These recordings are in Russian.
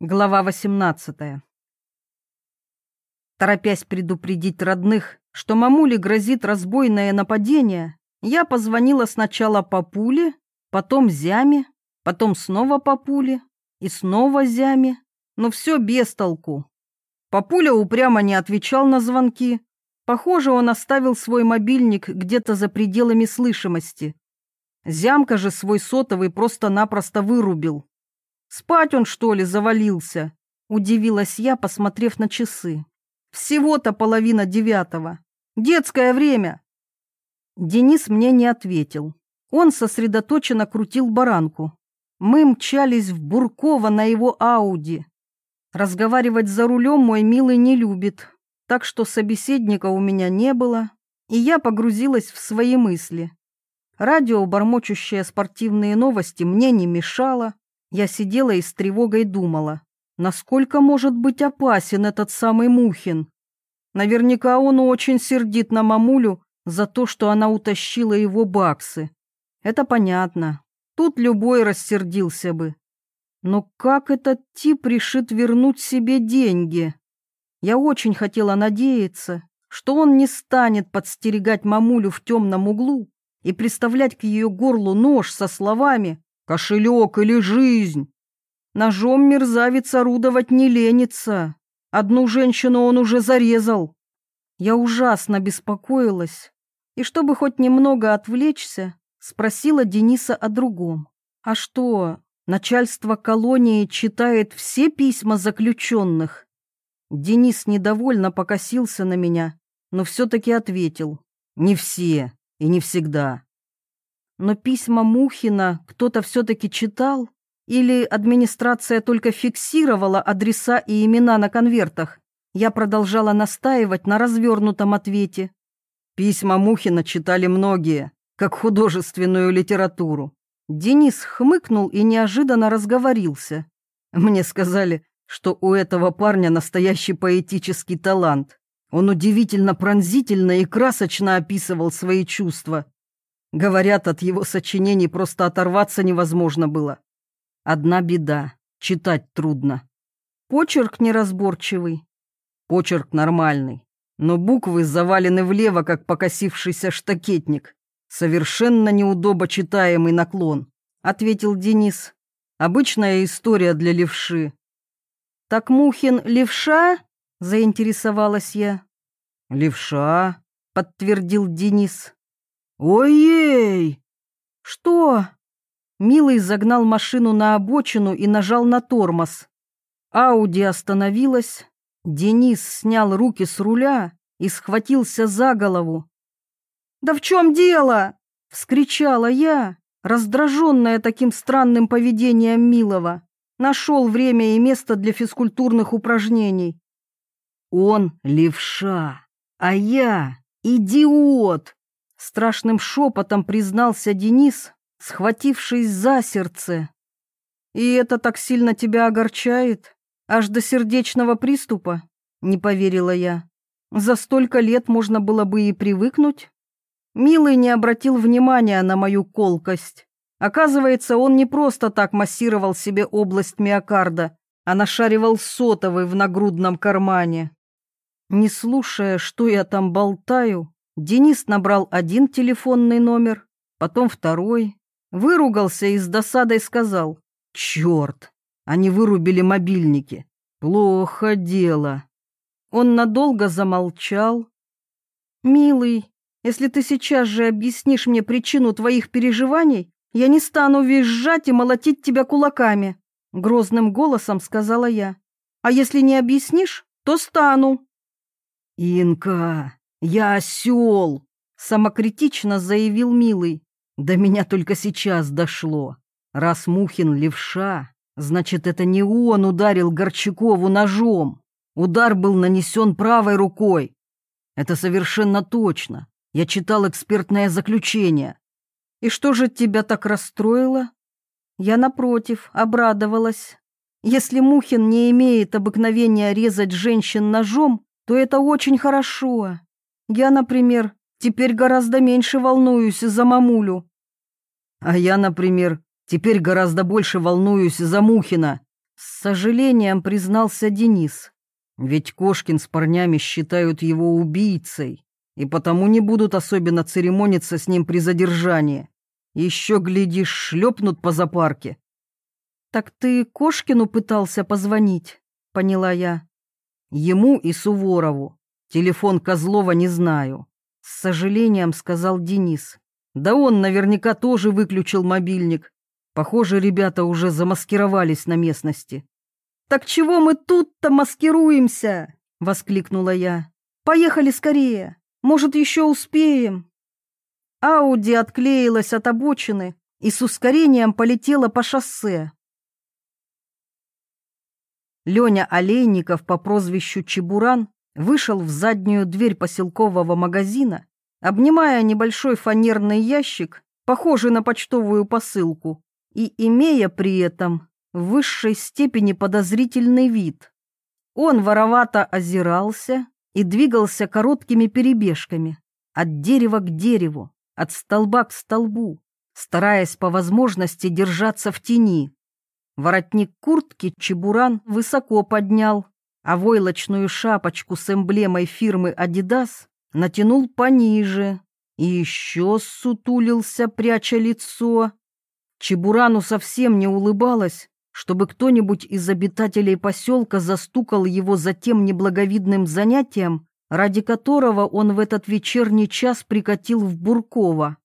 Глава 18 Торопясь предупредить родных, что мамуле грозит разбойное нападение, я позвонила сначала папуле, потом зяме, потом снова папуле и снова зяме, но все без толку. Папуля упрямо не отвечал на звонки. Похоже, он оставил свой мобильник где-то за пределами слышимости. Зямка же свой сотовый просто-напросто вырубил. Спать он, что ли, завалился? Удивилась я, посмотрев на часы. Всего-то половина девятого. Детское время. Денис мне не ответил. Он сосредоточенно крутил баранку. Мы мчались в Бурково на его Ауди. Разговаривать за рулем мой милый не любит, так что собеседника у меня не было, и я погрузилась в свои мысли. Радио, бормочущее спортивные новости, мне не мешало, я сидела и с тревогой думала, насколько может быть опасен этот самый Мухин. Наверняка он очень сердит на мамулю за то, что она утащила его баксы. Это понятно. Тут любой рассердился бы. Но как этот тип решит вернуть себе деньги? Я очень хотела надеяться, что он не станет подстерегать мамулю в темном углу и приставлять к ее горлу нож со словами Кошелек или жизнь? Ножом мерзавец орудовать не ленится. Одну женщину он уже зарезал. Я ужасно беспокоилась, и чтобы хоть немного отвлечься, спросила Дениса о другом. А что, начальство колонии читает все письма заключенных? Денис недовольно покосился на меня, но все-таки ответил. Не все и не всегда. Но письма Мухина кто-то все-таки читал? Или администрация только фиксировала адреса и имена на конвертах? Я продолжала настаивать на развернутом ответе. Письма Мухина читали многие, как художественную литературу. Денис хмыкнул и неожиданно разговорился. Мне сказали, что у этого парня настоящий поэтический талант. Он удивительно пронзительно и красочно описывал свои чувства. Говорят, от его сочинений просто оторваться невозможно было. Одна беда — читать трудно. Почерк неразборчивый. Почерк нормальный, но буквы завалены влево, как покосившийся штакетник. Совершенно неудобочитаемый наклон, — ответил Денис. Обычная история для левши. «Так Мухин левша?» — заинтересовалась я. «Левша», — подтвердил Денис. «Ой-ей!» «Что?» Милый загнал машину на обочину и нажал на тормоз. Ауди остановилась. Денис снял руки с руля и схватился за голову. «Да в чем дело?» — вскричала я, раздраженная таким странным поведением Милого. Нашел время и место для физкультурных упражнений. Он левша, а я идиот. Страшным шепотом признался Денис, схватившись за сердце. «И это так сильно тебя огорчает? Аж до сердечного приступа?» — не поверила я. «За столько лет можно было бы и привыкнуть». Милый не обратил внимания на мою колкость. Оказывается, он не просто так массировал себе область миокарда, а нашаривал сотовый в нагрудном кармане. Не слушая, что я там болтаю, Денис набрал один телефонный номер, потом второй, выругался и с досадой сказал «Черт, они вырубили мобильники. Плохо дело». Он надолго замолчал. «Милый, если ты сейчас же объяснишь мне причину твоих переживаний, я не стану визжать и молотить тебя кулаками», — грозным голосом сказала я. «А если не объяснишь, то стану». «Инка, «Я осел!» — самокритично заявил Милый. «До меня только сейчас дошло. Раз Мухин левша, значит, это не он ударил Горчакову ножом. Удар был нанесен правой рукой. Это совершенно точно. Я читал экспертное заключение. И что же тебя так расстроило? Я, напротив, обрадовалась. Если Мухин не имеет обыкновения резать женщин ножом, то это очень хорошо. Я, например, теперь гораздо меньше волнуюсь за мамулю. А я, например, теперь гораздо больше волнуюсь за Мухина, С сожалением признался Денис. Ведь Кошкин с парнями считают его убийцей, и потому не будут особенно церемониться с ним при задержании. Еще, глядишь, шлепнут по запарке. «Так ты Кошкину пытался позвонить?» — поняла я. «Ему и Суворову. Телефон Козлова не знаю», — с сожалением сказал Денис. «Да он наверняка тоже выключил мобильник. Похоже, ребята уже замаскировались на местности». «Так чего мы тут-то маскируемся?» — воскликнула я. «Поехали скорее. Может, еще успеем». Ауди отклеилась от обочины и с ускорением полетела по шоссе. Леня Олейников по прозвищу Чебуран вышел в заднюю дверь поселкового магазина, обнимая небольшой фанерный ящик, похожий на почтовую посылку, и имея при этом в высшей степени подозрительный вид. Он воровато озирался и двигался короткими перебежками от дерева к дереву, от столба к столбу, стараясь по возможности держаться в тени. Воротник куртки Чебуран высоко поднял, а войлочную шапочку с эмблемой фирмы «Адидас» натянул пониже и еще сутулился, пряча лицо. Чебурану совсем не улыбалось, чтобы кто-нибудь из обитателей поселка застукал его за тем неблаговидным занятием, ради которого он в этот вечерний час прикатил в Бурково.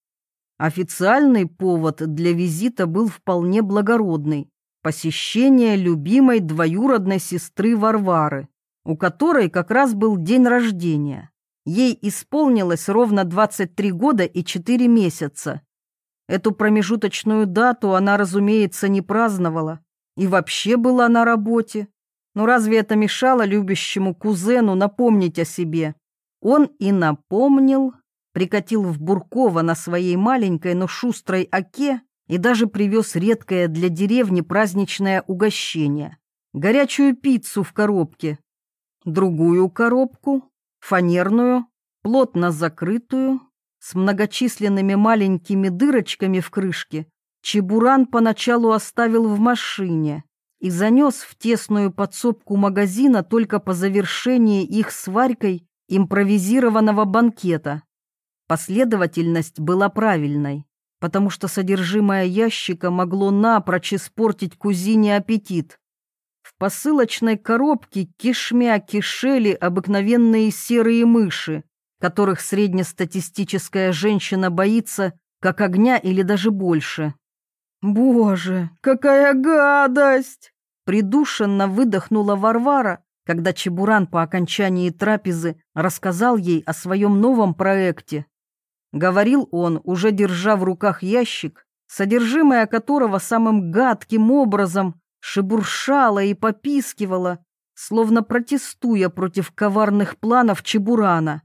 Официальный повод для визита был вполне благородный посещение любимой двоюродной сестры Варвары, у которой как раз был день рождения. Ей исполнилось ровно 23 года и 4 месяца. Эту промежуточную дату она, разумеется, не праздновала и вообще была на работе. Но разве это мешало любящему кузену напомнить о себе? Он и напомнил, прикатил в Бурково на своей маленькой, но шустрой оке и даже привез редкое для деревни праздничное угощение — горячую пиццу в коробке. Другую коробку, фанерную, плотно закрытую, с многочисленными маленькими дырочками в крышке, Чебуран поначалу оставил в машине и занес в тесную подсобку магазина только по завершении их с Варькой импровизированного банкета. Последовательность была правильной потому что содержимое ящика могло напрочь испортить кузине аппетит. В посылочной коробке кишмя кишели обыкновенные серые мыши, которых среднестатистическая женщина боится, как огня или даже больше. «Боже, какая гадость!» Придушенно выдохнула Варвара, когда Чебуран по окончании трапезы рассказал ей о своем новом проекте. Говорил он, уже держа в руках ящик, содержимое которого самым гадким образом шебуршало и попискивало, словно протестуя против коварных планов Чебурана.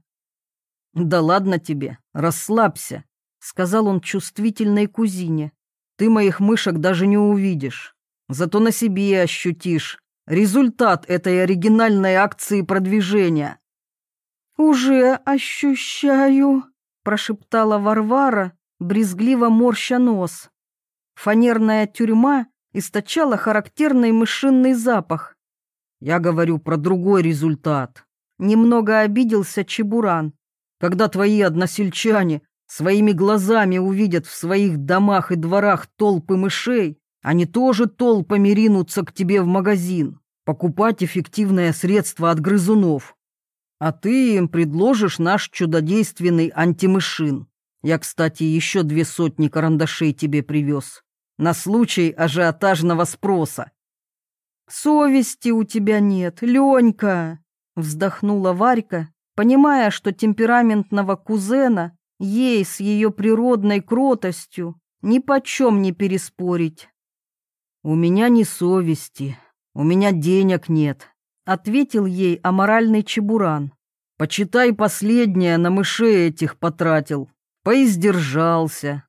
«Да ладно тебе, расслабься», — сказал он чувствительной кузине. «Ты моих мышек даже не увидишь, зато на себе ощутишь результат этой оригинальной акции продвижения». «Уже ощущаю», прошептала Варвара, брезгливо морща нос. Фанерная тюрьма источала характерный мышинный запах. Я говорю про другой результат. Немного обиделся Чебуран. Когда твои односельчане своими глазами увидят в своих домах и дворах толпы мышей, они тоже толпами ринутся к тебе в магазин, покупать эффективное средство от грызунов. А ты им предложишь наш чудодейственный антимышин. Я, кстати, еще две сотни карандашей тебе привез. На случай ажиотажного спроса. Совести у тебя нет, Ленька, вздохнула Варька, понимая, что темпераментного кузена ей с ее природной кротостью ни почем не переспорить. «У меня не совести, у меня денег нет», ответил ей аморальный чебуран. Почитай последнее, на мышей этих потратил. Поиздержался.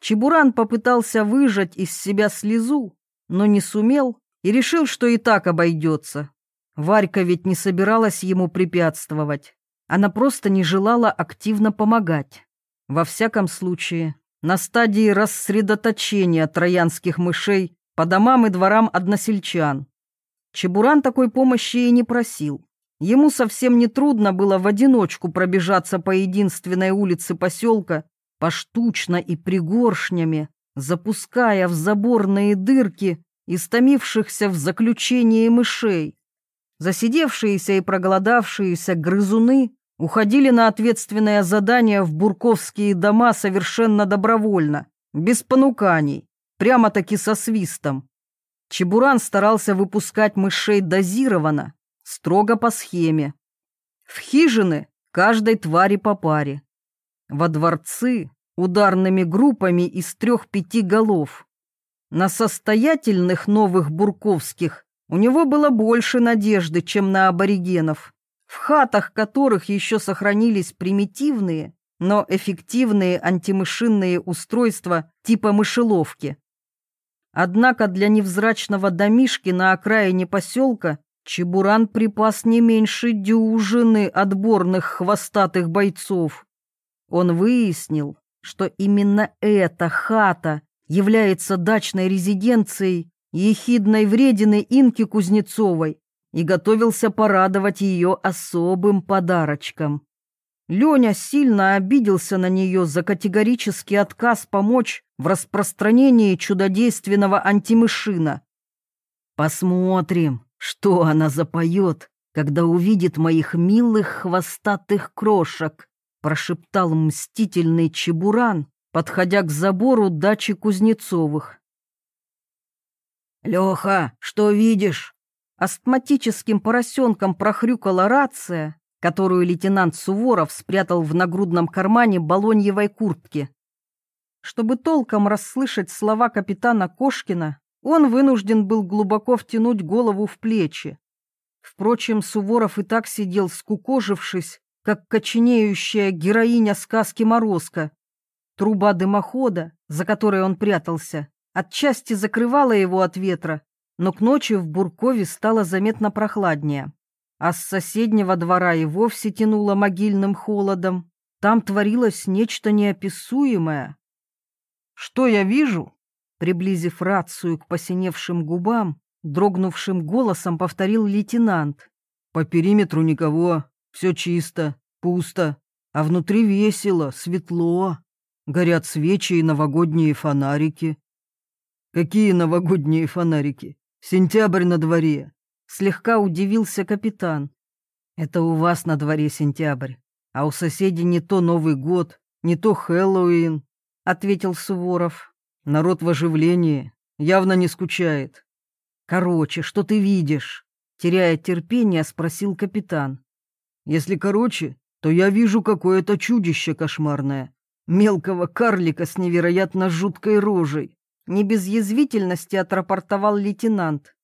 Чебуран попытался выжать из себя слезу, но не сумел и решил, что и так обойдется. Варька ведь не собиралась ему препятствовать. Она просто не желала активно помогать. Во всяком случае, на стадии рассредоточения троянских мышей по домам и дворам односельчан. Чебуран такой помощи и не просил. Ему совсем не трудно было в одиночку пробежаться по единственной улице поселка, поштучно и пригоршнями, запуская в заборные дырки истомившихся в заключении мышей. Засидевшиеся и проголодавшиеся грызуны уходили на ответственное задание в бурковские дома совершенно добровольно, без понуканий, прямо-таки со свистом. Чебуран старался выпускать мышей дозированно, строго по схеме. В хижины каждой твари по паре. Во дворцы ударными группами из трех-пяти голов. На состоятельных новых бурковских у него было больше надежды, чем на аборигенов, в хатах которых еще сохранились примитивные, но эффективные антимышинные устройства типа мышеловки. Однако для невзрачного домишки на окраине поселка Чебуран припас не меньше дюжины отборных хвостатых бойцов. Он выяснил, что именно эта хата является дачной резиденцией ехидной вредины Инки Кузнецовой и готовился порадовать ее особым подарочком. Леня сильно обиделся на нее за категорический отказ помочь в распространении чудодейственного антимышина. «Посмотрим, что она запоет, когда увидит моих милых хвостатых крошек», прошептал мстительный Чебуран, подходя к забору дачи Кузнецовых. «Леха, что видишь?» Астматическим поросенком прохрюкала рация, которую лейтенант Суворов спрятал в нагрудном кармане балоньевой куртки. Чтобы толком расслышать слова капитана Кошкина, он вынужден был глубоко втянуть голову в плечи. Впрочем, Суворов и так сидел скукожившись, как коченеющая героиня сказки «Морозко», Труба дымохода, за которой он прятался, отчасти закрывала его от ветра, но к ночи в Буркове стало заметно прохладнее. А с соседнего двора и вовсе тянуло могильным холодом. Там творилось нечто неописуемое. «Что я вижу?» Приблизив рацию к посиневшим губам, дрогнувшим голосом повторил лейтенант. «По периметру никого, все чисто, пусто, а внутри весело, светло. Горят свечи и новогодние фонарики. Какие новогодние фонарики? Сентябрь на дворе. Слегка удивился капитан. Это у вас на дворе сентябрь, а у соседей не то Новый год, не то Хэллоуин, ответил Суворов. Народ в оживлении, явно не скучает. Короче, что ты видишь? Теряя терпение, спросил капитан. Если короче, то я вижу какое-то чудище кошмарное, мелкого карлика с невероятно жуткой рожей. Не без язвительности отрапортовал лейтенант.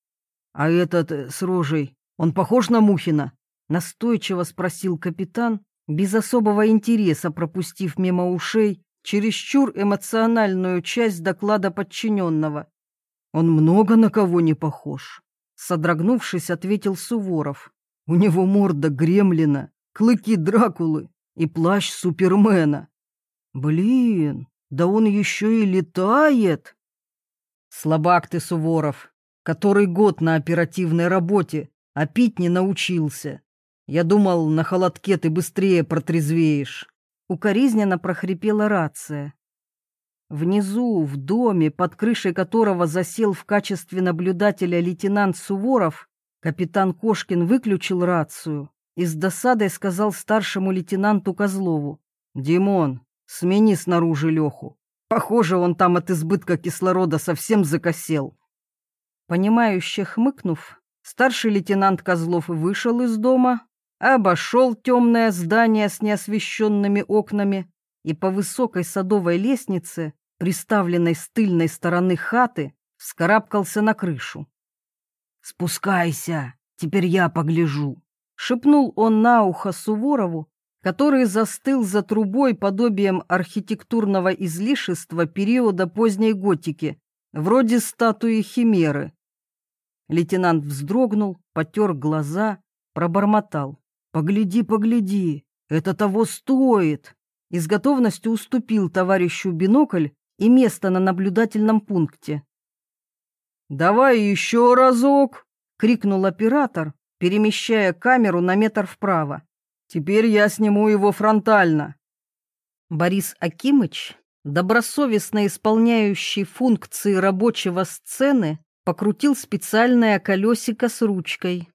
«А этот э, с рожей, он похож на Мухина?» Настойчиво спросил капитан, без особого интереса пропустив мимо ушей чересчур эмоциональную часть доклада подчиненного. «Он много на кого не похож», — содрогнувшись, ответил Суворов. «У него морда гремлина, клыки Дракулы и плащ Супермена. Блин, да он еще и летает. Слабак ты, Суворов, который год на оперативной работе, а пить не научился. Я думал, на холодке ты быстрее протрезвеешь. Укоризненно прохрипела рация. Внизу, в доме, под крышей которого засел в качестве наблюдателя лейтенант Суворов, капитан Кошкин выключил рацию и с досадой сказал старшему лейтенанту Козлову. «Димон, Смени снаружи Леху. Похоже, он там от избытка кислорода совсем закосел. Понимающе хмыкнув, старший лейтенант Козлов вышел из дома, обошел темное здание с неосвещенными окнами и по высокой садовой лестнице, приставленной с тыльной стороны хаты, вскарабкался на крышу. «Спускайся, теперь я погляжу», — шепнул он на ухо Суворову, который застыл за трубой подобием архитектурного излишества периода поздней готики, вроде статуи Химеры. Лейтенант вздрогнул, потер глаза, пробормотал. «Погляди, погляди, это того стоит!» И с готовностью уступил товарищу бинокль и место на наблюдательном пункте. «Давай еще разок!» — крикнул оператор, перемещая камеру на метр вправо. «Теперь я сниму его фронтально». Борис Акимыч, добросовестно исполняющий функции рабочего сцены, покрутил специальное колесико с ручкой.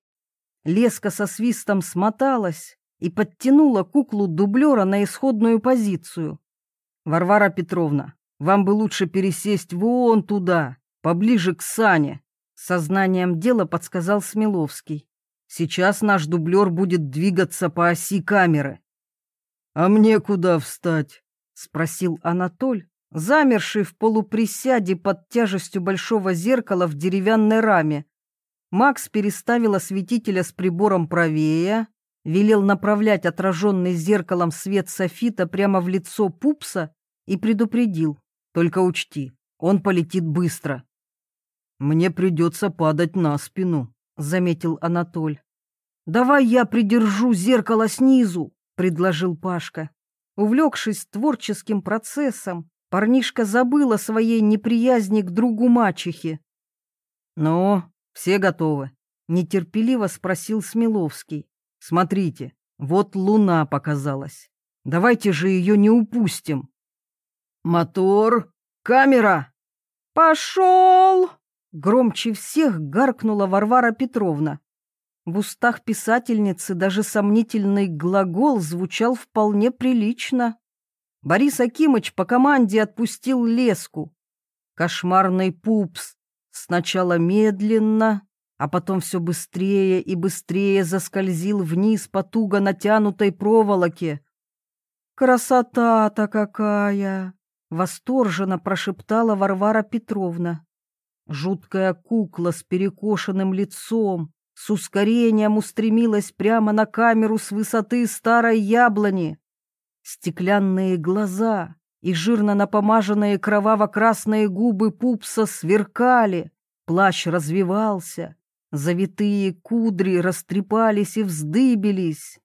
Леска со свистом смоталась и подтянула куклу дублера на исходную позицию. «Варвара Петровна, вам бы лучше пересесть вон туда, поближе к Сане», сознанием дела подсказал Смеловский. «Сейчас наш дублер будет двигаться по оси камеры». «А мне куда встать?» — спросил Анатоль, замерший в полуприсяде под тяжестью большого зеркала в деревянной раме. Макс переставил осветителя с прибором правее, велел направлять отраженный зеркалом свет софита прямо в лицо пупса и предупредил. «Только учти, он полетит быстро». «Мне придется падать на спину», — заметил Анатоль. «Давай я придержу зеркало снизу», — предложил Пашка. Увлекшись творческим процессом, парнишка забыл о своей неприязни к другу мачехи. «Ну, все готовы?» — нетерпеливо спросил Смеловский. Смотрите, вот луна показалась. Давайте же ее не упустим. Мотор, камера. Пошел! Громче всех гаркнула Варвара Петровна. В устах писательницы даже сомнительный глагол звучал вполне прилично. Борис Акимыч по команде отпустил леску. Кошмарный пупс сначала медленно, а потом все быстрее и быстрее заскользил вниз по туго натянутой проволоке. «Красота-то какая!» — восторженно прошептала Варвара Петровна. Жуткая кукла с перекошенным лицом, с ускорением устремилась прямо на камеру с высоты старой яблони. Стеклянные глаза и жирно напомаженные кроваво-красные губы пупса сверкали, плащ развивался, Завитые кудри растрепались и вздыбились.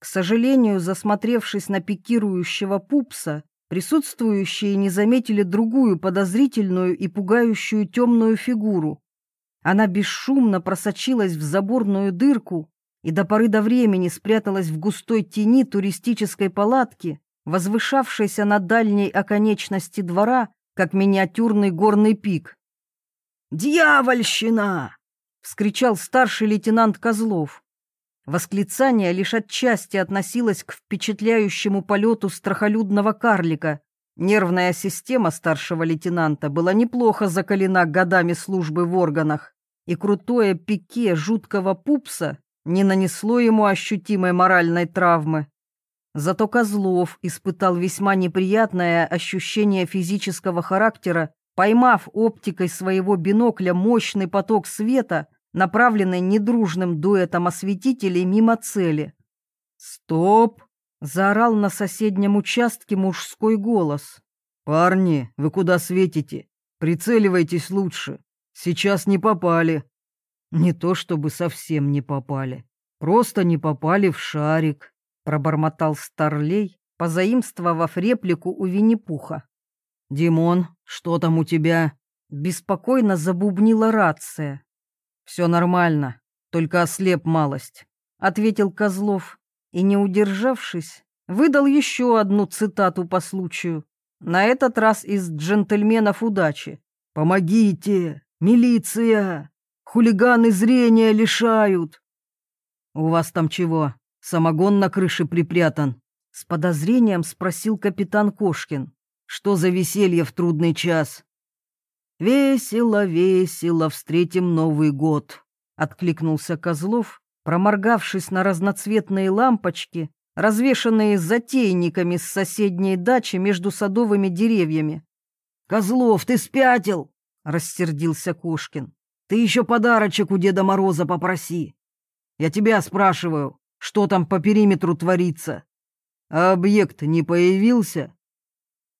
К сожалению, засмотревшись на пикирующего пупса, присутствующие не заметили другую подозрительную и пугающую темную фигуру. Она бесшумно просочилась в заборную дырку и до поры до времени спряталась в густой тени туристической палатки, возвышавшейся на дальней оконечности двора, как миниатюрный горный пик. «Дьявольщина!» вскричал старший лейтенант Козлов. Восклицание лишь отчасти относилось к впечатляющему полету страхолюдного карлика. Нервная система старшего лейтенанта была неплохо закалена годами службы в органах, и крутое пике жуткого пупса не нанесло ему ощутимой моральной травмы. Зато Козлов испытал весьма неприятное ощущение физического характера, поймав оптикой своего бинокля мощный поток света, направленный недружным дуэтом осветителей мимо цели. «Стоп!» — заорал на соседнем участке мужской голос. «Парни, вы куда светите? Прицеливайтесь лучше. Сейчас не попали». «Не то чтобы совсем не попали. Просто не попали в шарик», — пробормотал Старлей, позаимствовав реплику у Винни-Пуха. «Димон, что там у тебя?» Беспокойно забубнила рация. «Все нормально, только ослеп малость», — ответил Козлов и, не удержавшись, выдал еще одну цитату по случаю, на этот раз из «Джентльменов удачи». «Помогите! Милиция! Хулиганы зрения лишают!» «У вас там чего? Самогон на крыше припрятан?» С подозрением спросил капитан Кошкин. «Что за веселье в трудный час?» «Весело, весело, встретим Новый год», — откликнулся Козлов, проморгавшись на разноцветные лампочки, развешанные затейниками с соседней дачи между садовыми деревьями. «Козлов, ты спятил!» — рассердился Кошкин. «Ты еще подарочек у Деда Мороза попроси. Я тебя спрашиваю, что там по периметру творится? А объект не появился?»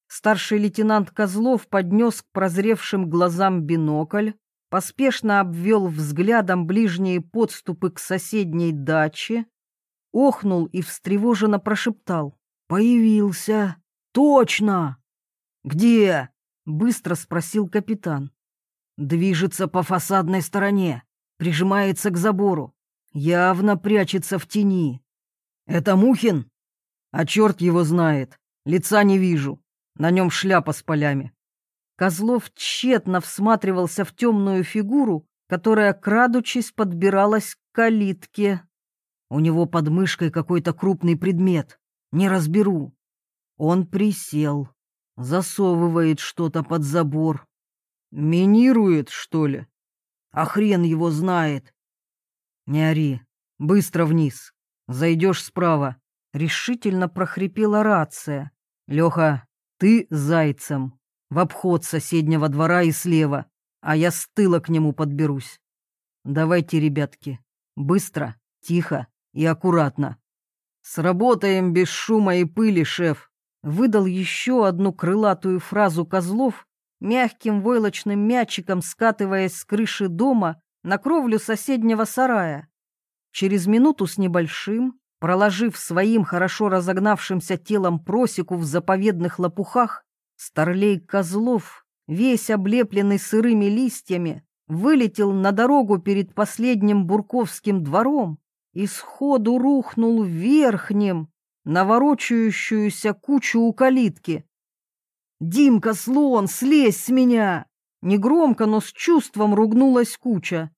Старший лейтенант Козлов поднес к прозревшим глазам бинокль, поспешно обвел взглядом ближние подступы к соседней даче, охнул и встревоженно прошептал. «Появился! Точно!» «Где?» — быстро спросил капитан. «Движется по фасадной стороне. прижимается к забору, явно прячется в тени. Это Мухин? А черт его знает, лица не вижу, на нем шляпа с полями. Козлов тщетно всматривался в темную фигуру, которая, крадучись, подбиралась к калитке. У него под мышкой какой-то крупный предмет. Не разберу. Он присел, засовывает что-то под забор. Минирует, что ли? А хрен его знает. Не ори, быстро вниз. Зайдешь справа. Решительно прохрипела рация. Леха, ты зайцем. В обход соседнего двора и слева, а я с тыла к нему подберусь. Давайте, ребятки, быстро, тихо и аккуратно. Сработаем без шума и пыли, шеф. Выдал еще одну крылатую фразу Козлов, мягким войлочным мячиком скатываясь с крыши дома на кровлю соседнего сарая. Через минуту с небольшим, проложив своим хорошо разогнавшимся телом просеку в заповедных лопухах, старлей Козлов, весь облепленный сырыми листьями, вылетел на дорогу перед последним Бурковским двором и сходу рухнул верхним на ворочающуюся кучу у калитки. «Димка, слон, слезь с меня!» Негромко, но с чувством ругнулась куча.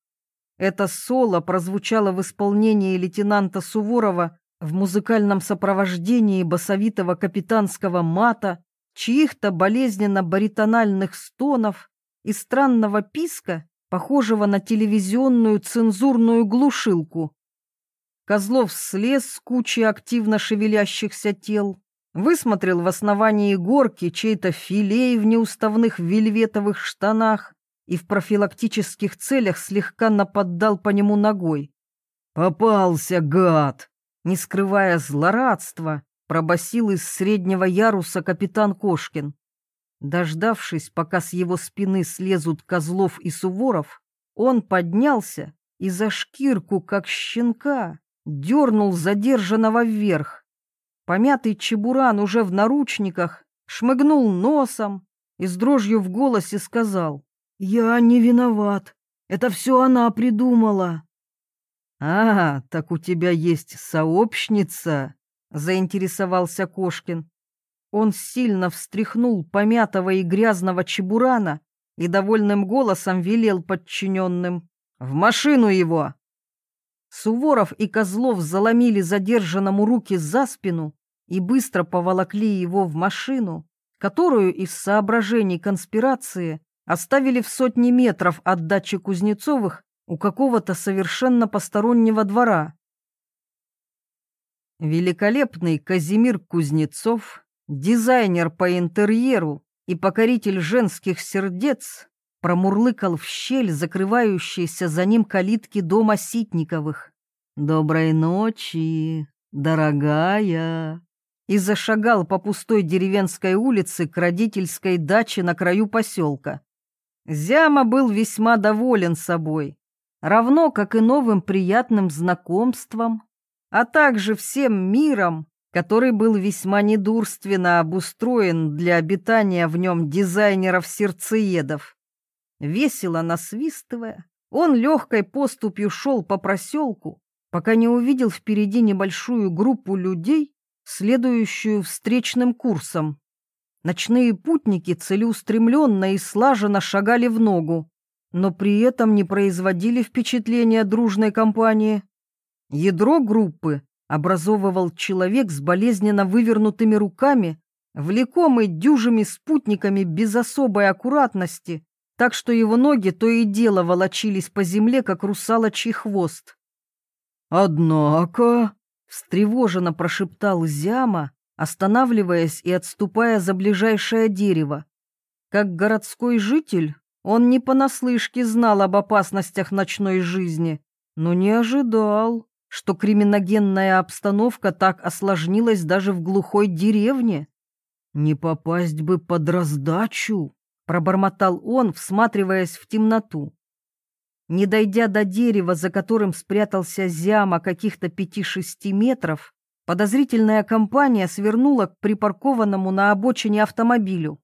Это соло прозвучало в исполнении лейтенанта Суворова в музыкальном сопровождении басовитого капитанского мата, чьих-то болезненно-баритональных стонов и странного писка, похожего на телевизионную цензурную глушилку. Козлов слез с кучи активно шевелящихся тел, высмотрел в основании горки чей-то филей в неуставных вельветовых штанах и в профилактических целях слегка наподдал по нему ногой. «Попался, гад!» Не скрывая злорадства, пробасил из среднего яруса капитан Кошкин. Дождавшись, пока с его спины слезут Козлов и Суворов, он поднялся и за шкирку, как щенка, дернул задержанного вверх. Помятый чебуран уже в наручниках шмыгнул носом и с дрожью в голосе сказал «Я не виноват, это все она придумала». «А, так у тебя есть сообщница?» — заинтересовался Кошкин. Он сильно встряхнул помятого и грязного чебурана и довольным голосом велел подчиненным «В машину его!» Суворов и Козлов заломили задержанному руки за спину и быстро поволокли его в машину, которую из соображений конспирации оставили в сотни метров от дачи Кузнецовых у какого-то совершенно постороннего двора. Великолепный Казимир Кузнецов, дизайнер по интерьеру и покоритель женских сердец, промурлыкал в щель, закрывающейся за ним калитки дома Ситниковых. «Доброй ночи, дорогая!» И зашагал по пустой деревенской улице к родительской даче на краю поселка. Зяма был весьма доволен собой, равно как и новым приятным знакомством, а также всем миром, который был весьма недурственно обустроен для обитания в нем дизайнеров-сердцеедов. Весело насвистывая, он легкой поступью шел по проселку, пока не увидел впереди небольшую группу людей, следующую встречным курсом. Ночные путники целеустремленно и слаженно шагали в ногу, но при этом не производили впечатления дружной компании. Ядро группы образовывал человек с болезненно вывернутыми руками, влекомый дюжими спутниками без особой аккуратности, так что его ноги то и дело волочились по земле, как русалочий хвост. «Однако», — встревоженно прошептал Зяма, останавливаясь и отступая за ближайшее дерево. Как городской житель, он не понаслышке знал об опасностях ночной жизни, но не ожидал, что криминогенная обстановка так осложнилась даже в глухой деревне. Не попасть бы под раздачу пробормотал он, всматриваясь в темноту. Не дойдя до дерева, за которым спрятался зяма каких-то пяти-шести метров, подозрительная компания свернула к припаркованному на обочине автомобилю.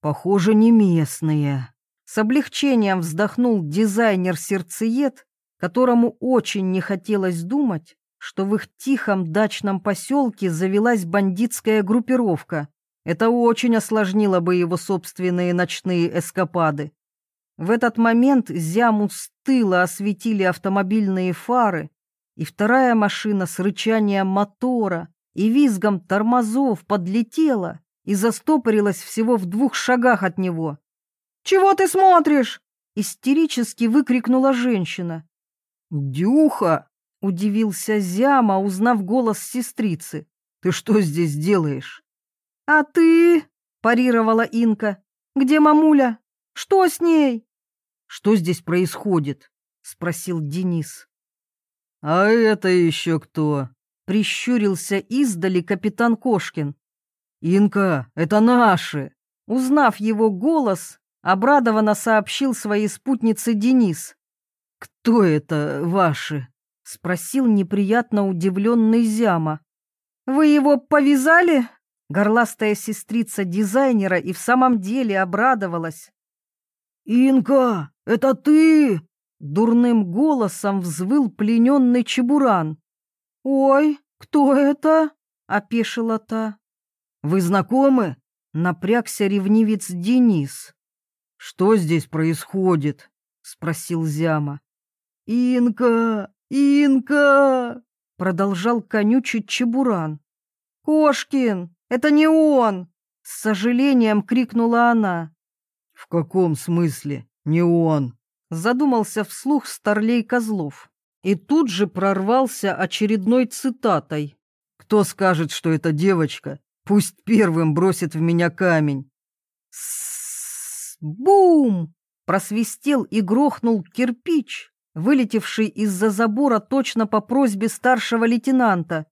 Похоже, не местные. С облегчением вздохнул дизайнер-сердцеед которому очень не хотелось думать, что в их тихом дачном поселке завелась бандитская группировка. Это очень осложнило бы его собственные ночные эскапады. В этот момент Зяму с тыла осветили автомобильные фары, и вторая машина с рычанием мотора и визгом тормозов подлетела и застопорилась всего в двух шагах от него. «Чего ты смотришь?» — истерически выкрикнула женщина. «Дюха!» — удивился Зяма, узнав голос сестрицы. «Ты что здесь делаешь?» «А ты?» — парировала Инка. «Где мамуля? Что с ней?» «Что здесь происходит?» — спросил Денис. «А это еще кто?» — прищурился издали капитан Кошкин. «Инка, это наши!» Узнав его голос, обрадованно сообщил своей спутнице Денис. «Кто это ваши?» — спросил неприятно удивленный Зяма. «Вы его повязали?» Горластая сестрица дизайнера и в самом деле обрадовалась. «Инка, это ты!» — дурным голосом взвыл плененный чебуран. «Ой, кто это?» — опешила та. «Вы знакомы?» — напрягся ревнивец Денис. «Что здесь происходит?» — спросил Зяма. «Инка! Инка!» — продолжал конючить Чебуран. «Кошкин, это не он!» — с сожалением крикнула она. «В каком смысле не он?» — задумался вслух Старлей Козлов. И тут же прорвался очередной цитатой. «Кто скажет, что это девочка, пусть первым бросит в меня камень». Бум! Просвистел и грохнул кирпич, вылетевший из-за забора точно по просьбе старшего лейтенанта.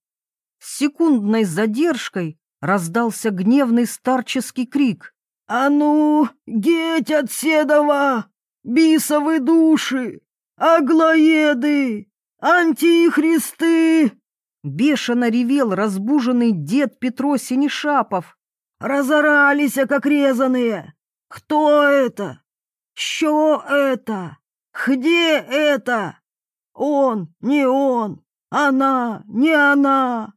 С секундной задержкой раздался гневный старческий крик. «А ну, геть от седова! Бисовы души! Аглоеды! Антихристы!» Бешено ревел разбуженный дед Петро Синишапов. «Разорались, как резаные! Кто это? Что это? Где это? Он, не он, она, не она.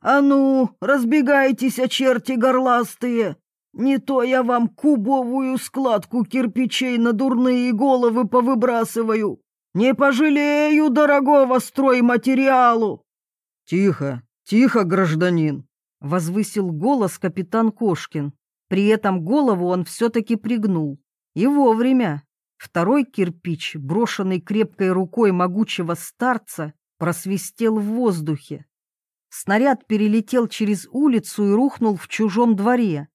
А ну, разбегайтесь, черти горластые, не то я вам кубовую складку кирпичей на дурные головы повыбрасываю. Не пожалею дорогого стройматериалу. Тихо, тихо, гражданин, возвысил голос капитан Кошкин. При этом голову он все-таки пригнул. И вовремя. Второй кирпич, брошенный крепкой рукой могучего старца, просвистел в воздухе. Снаряд перелетел через улицу и рухнул в чужом дворе.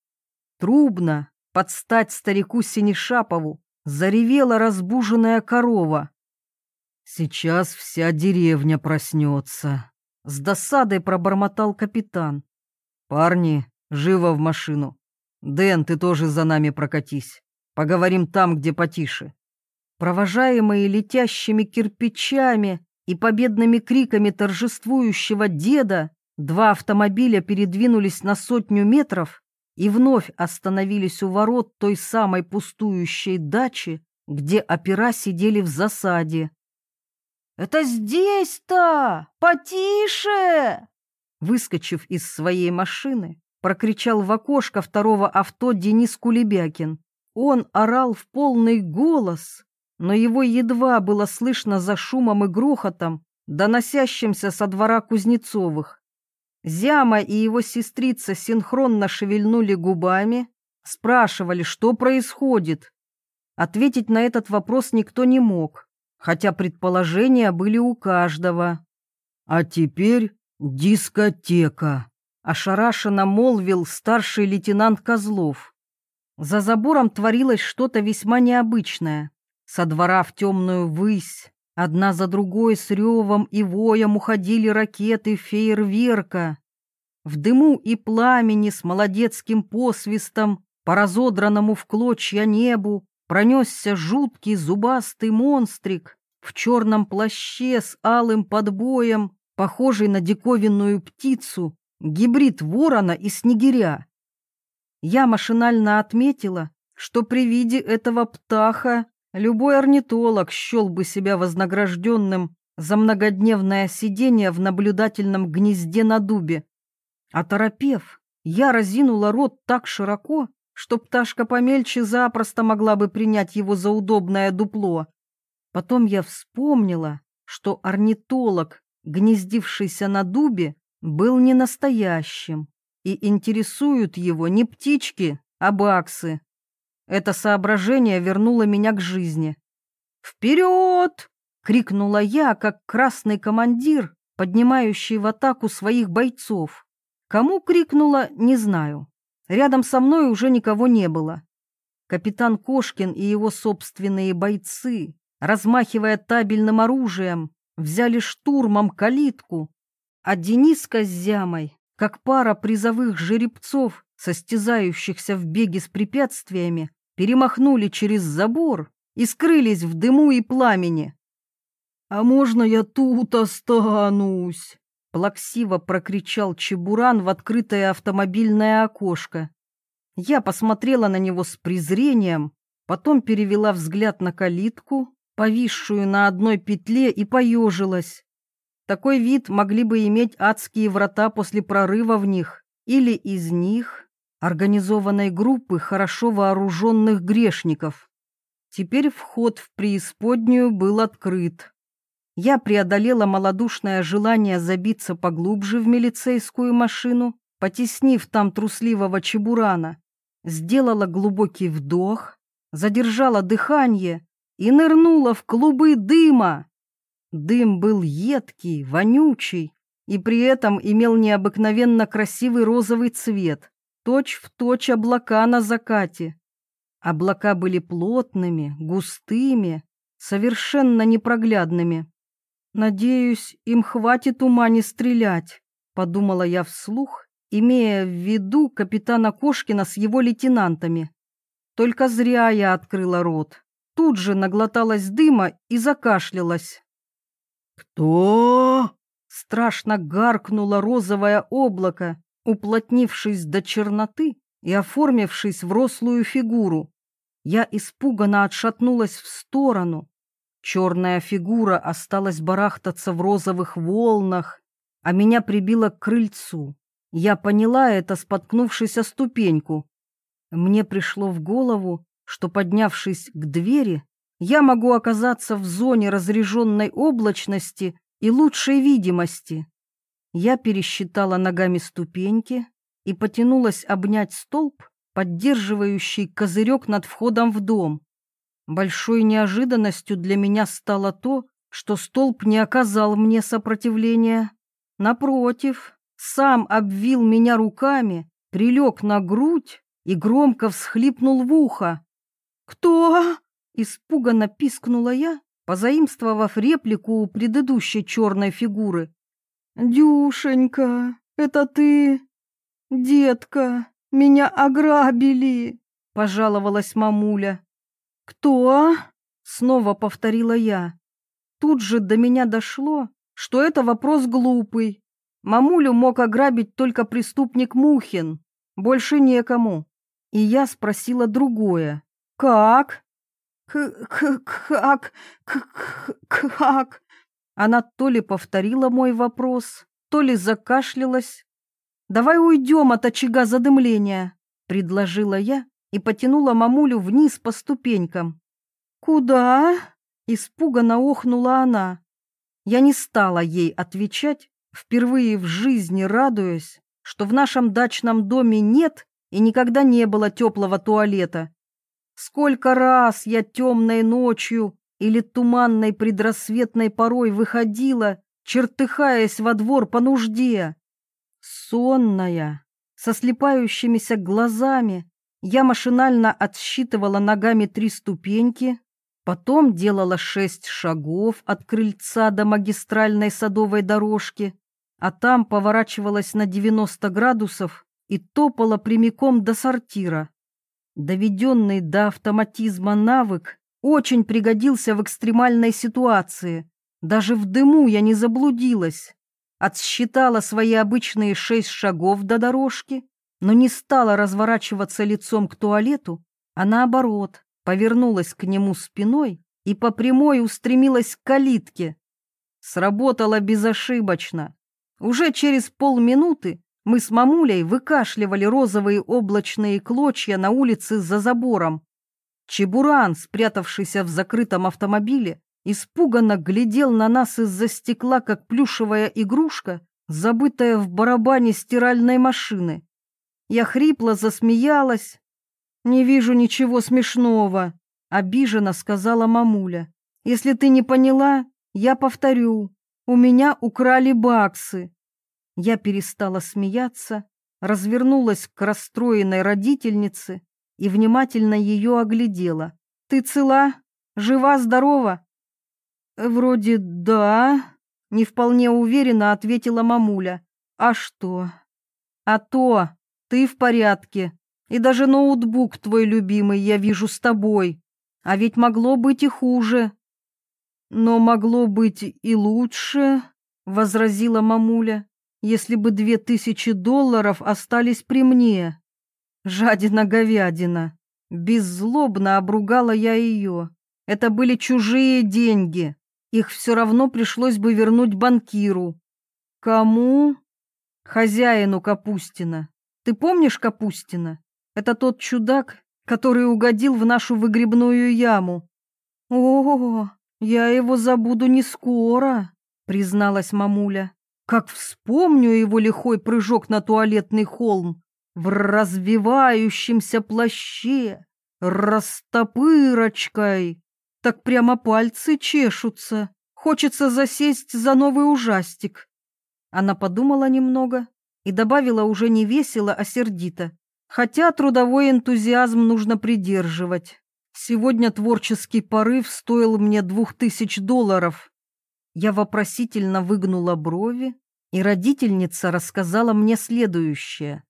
Трубно, под стать старику Синишапову, заревела разбуженная корова. «Сейчас вся деревня проснется», — с досадой пробормотал капитан. «Парни, живо в машину. Дэн, ты тоже за нами прокатись. Поговорим там, где потише. Провожаемые летящими кирпичами и победными криками торжествующего деда, два автомобиля передвинулись на сотню метров и вновь остановились у ворот той самой пустующей дачи, где опера сидели в засаде. «Это здесь-то! Потише!» Выскочив из своей машины, прокричал в окошко второго авто Денис Кулебякин. Он орал в полный голос, но его едва было слышно за шумом и грохотом, доносящимся со двора Кузнецовых. Зяма и его сестрица синхронно шевельнули губами, спрашивали, что происходит. Ответить на этот вопрос никто не мог, хотя предположения были у каждого. «А теперь дискотека», — ошарашенно молвил старший лейтенант Козлов. За забором творилось что-то весьма необычное. Со двора в темную высь, одна за другой с ревом и воем уходили ракеты фейерверка. В дыму и пламени с молодецким посвистом по разодранному в клочья небу пронесся жуткий зубастый монстрик в черном плаще с алым подбоем, похожий на диковинную птицу, гибрид ворона и снегиря. Я машинально отметила, что при виде этого птаха Любой орнитолог счел бы себя вознагражденным за многодневное сидение в наблюдательном гнезде на дубе. Оторопев, я разинула рот так широко, что пташка помельче запросто могла бы принять его за удобное дупло. Потом я вспомнила, что орнитолог, гнездившийся на дубе, был не настоящим, и интересуют его не птички, а баксы. Это соображение вернуло меня к жизни. «Вперед!» — крикнула я, как красный командир, поднимающий в атаку своих бойцов. Кому крикнула, не знаю. Рядом со мной уже никого не было. Капитан Кошкин и его собственные бойцы, размахивая табельным оружием, взяли штурмом калитку, а Дениска с Зямой, как пара призовых жеребцов, состязающихся в беге с препятствиями, перемахнули через забор и скрылись в дыму и пламени. «А можно я тут останусь?» Плаксиво прокричал Чебуран в открытое автомобильное окошко. Я посмотрела на него с презрением, потом перевела взгляд на калитку, повисшую на одной петле, и поежилась. Такой вид могли бы иметь адские врата после прорыва в них, или из них организованной группы хорошо вооруженных грешников. Теперь вход в преисподнюю был открыт. Я преодолела малодушное желание забиться поглубже в милицейскую машину, потеснив там трусливого чебурана, сделала глубокий вдох, задержала дыхание и нырнула в клубы дыма. Дым был едкий, вонючий и при этом имел необыкновенно красивый розовый цвет, точь в точь облака на закате. Облака были плотными, густыми, совершенно непроглядными. «Надеюсь, им хватит ума не стрелять», — подумала я вслух, имея в виду капитана Кошкина с его лейтенантами. Только зря я открыла рот. Тут же наглоталась дыма и закашлялась. «Кто?» — страшно гаркнуло розовое облако, уплотнившись до черноты и оформившись в рослую фигуру. Я испуганно отшатнулась в сторону, Черная фигура осталась барахтаться в розовых волнах, а меня прибило к крыльцу. Я поняла это, споткнувшись о ступеньку. Мне пришло в голову, что, поднявшись к двери, я могу оказаться в зоне разреженной облачности и лучшей видимости. Я пересчитала ногами ступеньки и потянулась обнять столб, поддерживающий козырек над входом в дом. Большой неожиданностью для меня стало то, что столб не оказал мне сопротивления. Напротив, сам обвил меня руками, прилег на грудь и громко всхлипнул в ухо. «Кто?» — испуганно пискнула я, позаимствовав реплику у предыдущей черной фигуры. «Дюшенька, это ты? Детка, меня ограбили!» — пожаловалась мамуля. «Кто?» — снова повторила я. Тут же до меня дошло, что это вопрос глупый. Мамулю мог ограбить только преступник Мухин, больше некому. И я спросила другое. «Как?» «Как? Как? Она то ли повторила мой вопрос, то ли закашлялась. «Давай уйдем от очага задымления», — предложила я и потянула мамулю вниз по ступенькам. «Куда?» — испуганно охнула она. Я не стала ей отвечать, впервые в жизни радуясь, что в нашем дачном доме нет и никогда не было теплого туалета. Сколько раз я темной ночью или туманной предрассветной порой выходила, чертыхаясь во двор по нужде. Сонная, со слепающимися глазами, я машинально отсчитывала ногами три ступеньки, потом делала шесть шагов от крыльца до магистральной садовой дорожки, а там поворачивалась на 90 градусов и топала прямиком до сортира. Доведенный до автоматизма навык очень пригодился в экстремальной ситуации. Даже в дыму я не заблудилась. Отсчитала свои обычные шесть шагов до дорожки, но не стала разворачиваться лицом к туалету, а наоборот, повернулась к нему спиной и по прямой устремилась к калитке. Сработало безошибочно. Уже через полминуты мы с мамулей выкашливали розовые облачные клочья на улице за забором. Чебуран, спрятавшийся в закрытом автомобиле, испуганно глядел на нас из-за стекла, как плюшевая игрушка, забытая в барабане стиральной машины. Я хрипло засмеялась. «Не вижу ничего смешного», — обиженно сказала мамуля. «Если ты не поняла, я повторю. У меня украли баксы». Я перестала смеяться, развернулась к расстроенной родительнице и внимательно ее оглядела. «Ты цела? Жива-здорова?» «Вроде да», — не вполне уверенно ответила мамуля. «А что?» «А то, ты в порядке, и даже ноутбук твой любимый я вижу с тобой. А ведь могло быть и хуже». «Но могло быть и лучше», — возразила мамуля если бы две тысячи долларов остались при мне. Жадина-говядина. Беззлобно обругала я ее. Это были чужие деньги. Их все равно пришлось бы вернуть банкиру. Кому? Хозяину Капустина. Ты помнишь Капустина? Это тот чудак, который угодил в нашу выгребную яму. О, я его забуду не скоро, призналась мамуля. Как вспомню его лихой прыжок на туалетный холм в развивающемся плаще, растопырочкой, так прямо пальцы чешутся. Хочется засесть за новый ужастик. Она подумала немного и добавила уже не весело, а сердито. Хотя трудовой энтузиазм нужно придерживать. Сегодня творческий порыв стоил мне двух тысяч долларов. Я вопросительно выгнула брови, и родительница рассказала мне следующее.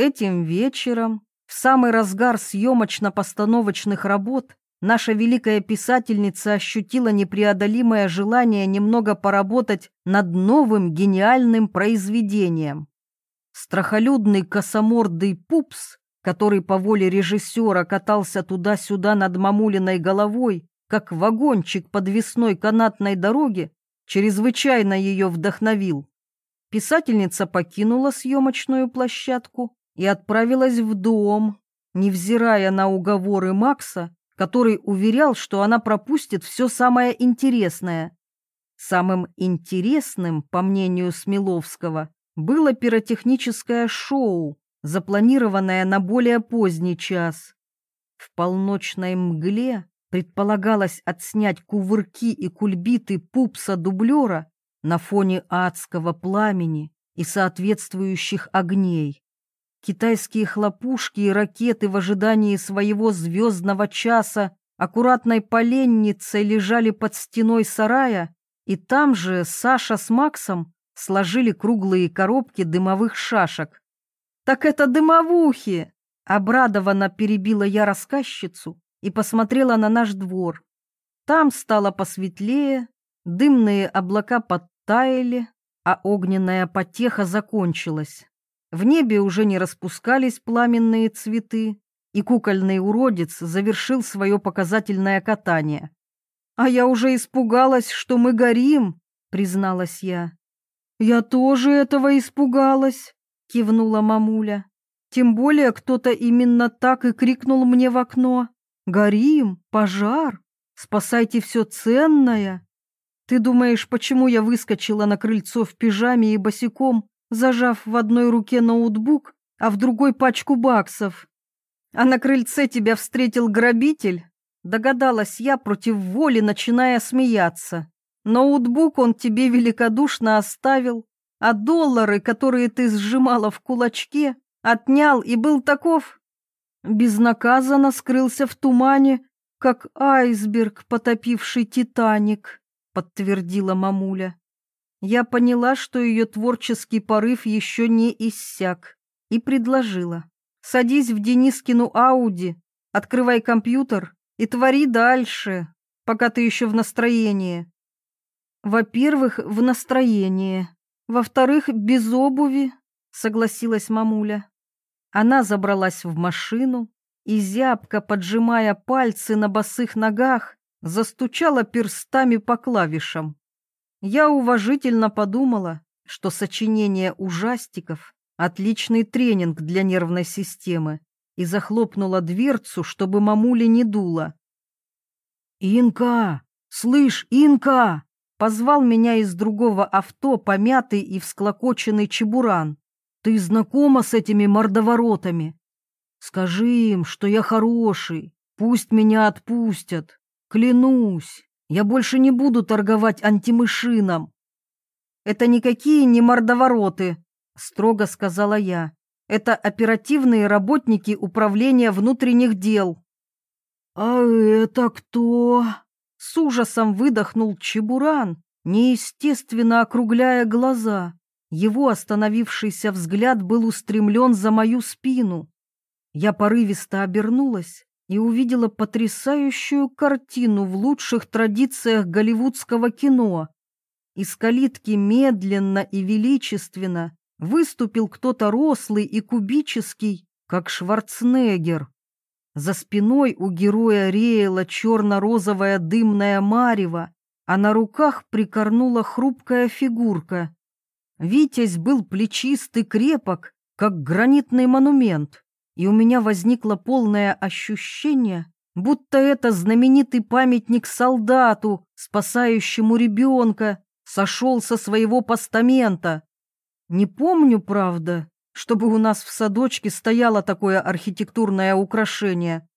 Этим вечером, в самый разгар съемочно-постановочных работ, наша великая писательница ощутила непреодолимое желание немного поработать над новым гениальным произведением. Страхолюдный косомордый пупс, который по воле режиссера катался туда-сюда над мамулиной головой, как вагончик подвесной канатной дороги, чрезвычайно ее вдохновил. Писательница покинула съемочную площадку и отправилась в дом, невзирая на уговоры Макса, который уверял, что она пропустит все самое интересное. Самым интересным, по мнению Смеловского, было пиротехническое шоу, запланированное на более поздний час. В полночной мгле предполагалось отснять кувырки и кульбиты пупса-дублера на фоне адского пламени и соответствующих огней. Китайские хлопушки и ракеты в ожидании своего звездного часа аккуратной поленницей лежали под стеной сарая, и там же Саша с Максом сложили круглые коробки дымовых шашек. «Так это дымовухи!» — обрадованно перебила я рассказчицу, и посмотрела на наш двор. Там стало посветлее, дымные облака подтаяли, а огненная потеха закончилась. В небе уже не распускались пламенные цветы, и кукольный уродец завершил свое показательное катание. «А я уже испугалась, что мы горим», — призналась я. «Я тоже этого испугалась», — кивнула мамуля. «Тем более кто-то именно так и крикнул мне в окно. Горим, пожар, спасайте все ценное. Ты думаешь, почему я выскочила на крыльцо в пижаме и босиком, зажав в одной руке ноутбук, а в другой пачку баксов? А на крыльце тебя встретил грабитель? Догадалась я против воли, начиная смеяться. Ноутбук он тебе великодушно оставил, а доллары, которые ты сжимала в кулачке, отнял и был таков, безнаказанно скрылся в тумане, как айсберг, потопивший Титаник, подтвердила мамуля. Я поняла, что ее творческий порыв еще не иссяк, и предложила. Садись в Денискину Ауди, открывай компьютер и твори дальше, пока ты еще в настроении. Во-первых, в настроении. Во-вторых, без обуви, согласилась мамуля. Она забралась в машину и, зябко поджимая пальцы на босых ногах, застучала перстами по клавишам. Я уважительно подумала, что сочинение ужастиков — отличный тренинг для нервной системы, и захлопнула дверцу, чтобы мамуля не дула. «Инка! Слышь, Инка!» — позвал меня из другого авто помятый и всклокоченный чебуран. «Ты знакома с этими мордоворотами? Скажи им, что я хороший, пусть меня отпустят. Клянусь, я больше не буду торговать антимышином. Это никакие не мордовороты, строго сказала я. Это оперативные работники управления внутренних дел. А это кто? С ужасом выдохнул Чебуран, неестественно округляя глаза. Его остановившийся взгляд был устремлен за мою спину. Я порывисто обернулась и увидела потрясающую картину в лучших традициях голливудского кино. Из калитки медленно и величественно выступил кто-то рослый и кубический, как Шварценеггер. За спиной у героя реяла черно-розовая дымная марева, а на руках прикорнула хрупкая фигурка. Витязь был плечистый крепок, как гранитный монумент и у меня возникло полное ощущение, будто это знаменитый памятник солдату, спасающему ребенка, сошел со своего постамента. Не помню, правда, чтобы у нас в садочке стояло такое архитектурное украшение.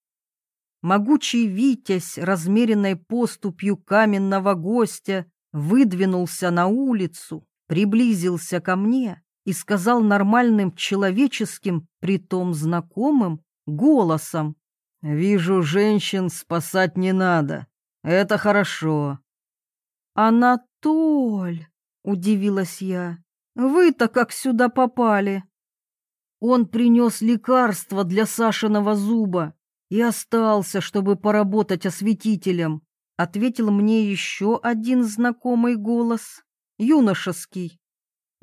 Могучий Витязь, размеренной поступью каменного гостя, выдвинулся на улицу, приблизился ко мне и сказал нормальным человеческим, притом знакомым, голосом. «Вижу, женщин спасать не надо. Это хорошо». «Анатоль!» — удивилась я. «Вы-то как сюда попали?» Он принес лекарство для Сашиного зуба и остался, чтобы поработать осветителем. Ответил мне еще один знакомый голос, юношеский.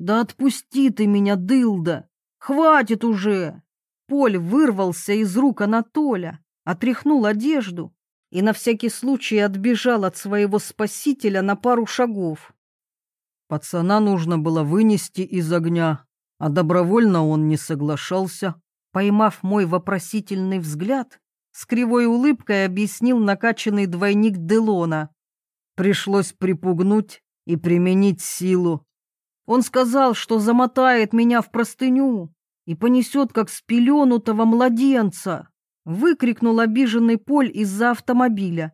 «Да отпусти ты меня, дылда! Хватит уже!» Поль вырвался из рук Анатоля, отряхнул одежду и на всякий случай отбежал от своего спасителя на пару шагов. Пацана нужно было вынести из огня, а добровольно он не соглашался. Поймав мой вопросительный взгляд, с кривой улыбкой объяснил накачанный двойник Делона. Пришлось припугнуть и применить силу. Он сказал, что замотает меня в простыню и понесет, как спеленутого младенца. Выкрикнул обиженный Поль из-за автомобиля.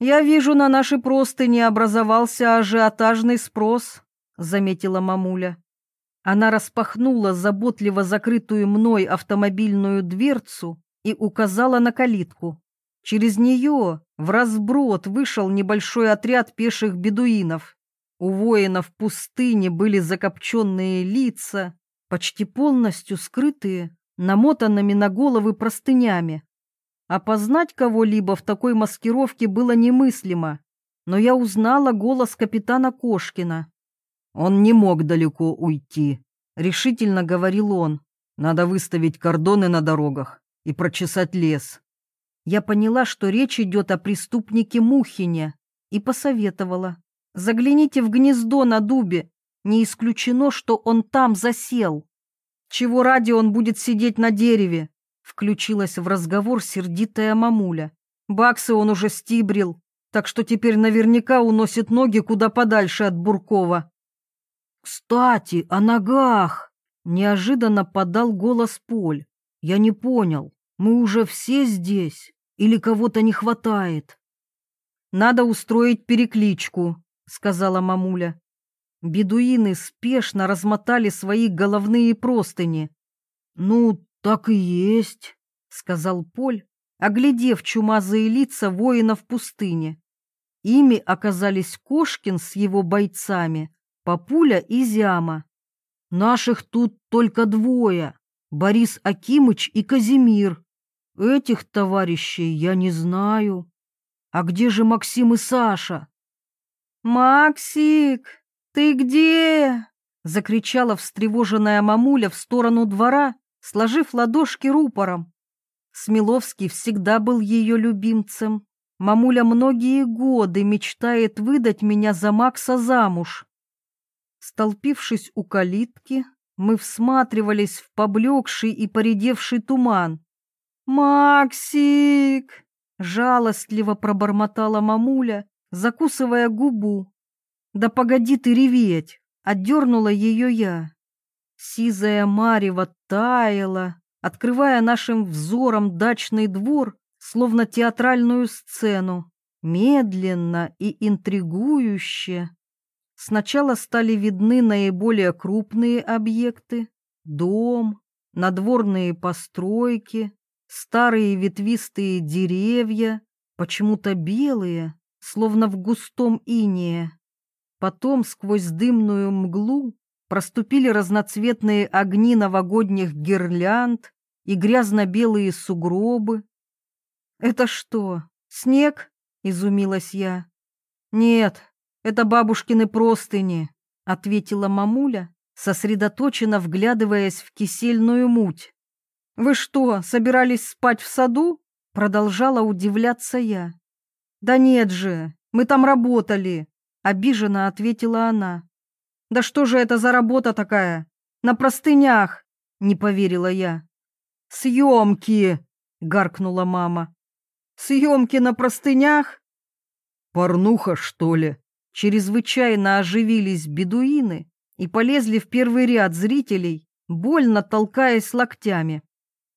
«Я вижу, на наши простыни образовался ажиотажный спрос», — заметила мамуля. Она распахнула заботливо закрытую мной автомобильную дверцу и указала на калитку. Через нее в разброд вышел небольшой отряд пеших бедуинов. У воинов пустыни были закопченные лица, почти полностью скрытые, намотанными на головы простынями. Опознать кого-либо в такой маскировке было немыслимо, но я узнала голос капитана Кошкина. «Он не мог далеко уйти», — решительно говорил он. «Надо выставить кордоны на дорогах и прочесать лес». Я поняла, что речь идет о преступнике Мухине, и посоветовала. Загляните в гнездо на дубе. Не исключено, что он там засел. Чего ради он будет сидеть на дереве? Включилась в разговор сердитая мамуля. Баксы он уже стибрил, так что теперь наверняка уносит ноги куда подальше от Буркова. «Кстати, о ногах!» — неожиданно подал голос Поль. «Я не понял, мы уже все здесь или кого-то не хватает?» «Надо устроить перекличку», сказала мамуля. Бедуины спешно размотали свои головные простыни. «Ну, так и есть», — сказал Поль, оглядев чумазые лица воинов пустыне. Ими оказались Кошкин с его бойцами, Папуля и Зяма. Наших тут только двое — Борис Акимыч и Казимир. Этих товарищей я не знаю. А где же Максим и Саша? «Максик, ты где?» — закричала встревоженная мамуля в сторону двора, сложив ладошки рупором. Смеловский всегда был ее любимцем. Мамуля многие годы мечтает выдать меня за Макса замуж. Столпившись у калитки, мы всматривались в поблекший и поредевший туман. «Максик!» — жалостливо пробормотала мамуля, закусывая губу. «Да погоди ты реветь!» — отдернула ее я. Сизая марево таяла, открывая нашим взором дачный двор, словно театральную сцену, медленно и интригующе. Сначала стали видны наиболее крупные объекты — дом, надворные постройки, старые ветвистые деревья, почему-то белые, словно в густом инее. Потом сквозь дымную мглу проступили разноцветные огни новогодних гирлянд и грязно-белые сугробы. «Это что, снег?» — изумилась я. «Нет, это бабушкины простыни», — ответила мамуля, сосредоточенно вглядываясь в кисельную муть. «Вы что, собирались спать в саду?» — продолжала удивляться я. «Да нет же, мы там работали», — обиженно ответила она. Да что же это за работа такая? На простынях, не поверила я. Съемки, гаркнула мама. Съемки на простынях? Порнуха, что ли? Чрезвычайно оживились бедуины и полезли в первый ряд зрителей, больно толкаясь локтями.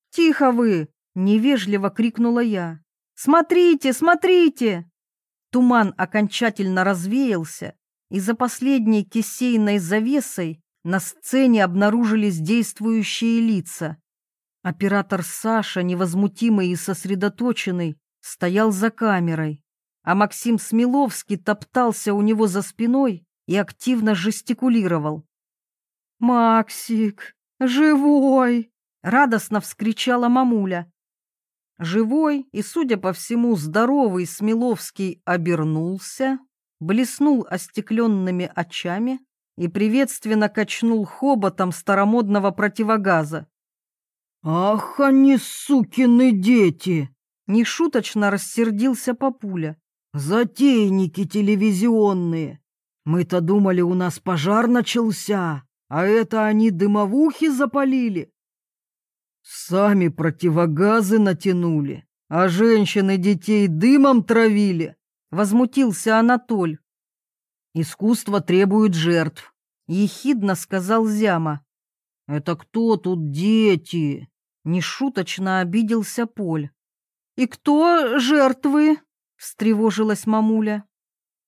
«Тихо вы!» — невежливо крикнула я. «Смотрите, смотрите!» Туман окончательно развеялся, и за последней кисейной завесой на сцене обнаружились действующие лица. Оператор Саша, невозмутимый и сосредоточенный, стоял за камерой, а Максим Смеловский топтался у него за спиной и активно жестикулировал. «Максик, живой!» — радостно вскричала мамуля. Живой и, судя по всему, здоровый Смеловский обернулся блеснул остекленными очами и приветственно качнул хоботом старомодного противогаза. «Ах, они сукины дети!» — нешуточно рассердился папуля. «Затейники телевизионные! Мы-то думали, у нас пожар начался, а это они дымовухи запалили!» Сами противогазы натянули, а женщины детей дымом травили возмутился Анатоль. Искусство требует жертв, ехидно сказал Зяма. Это кто тут дети? Нешуточно обиделся Поль. И кто жертвы? встревожилась мамуля.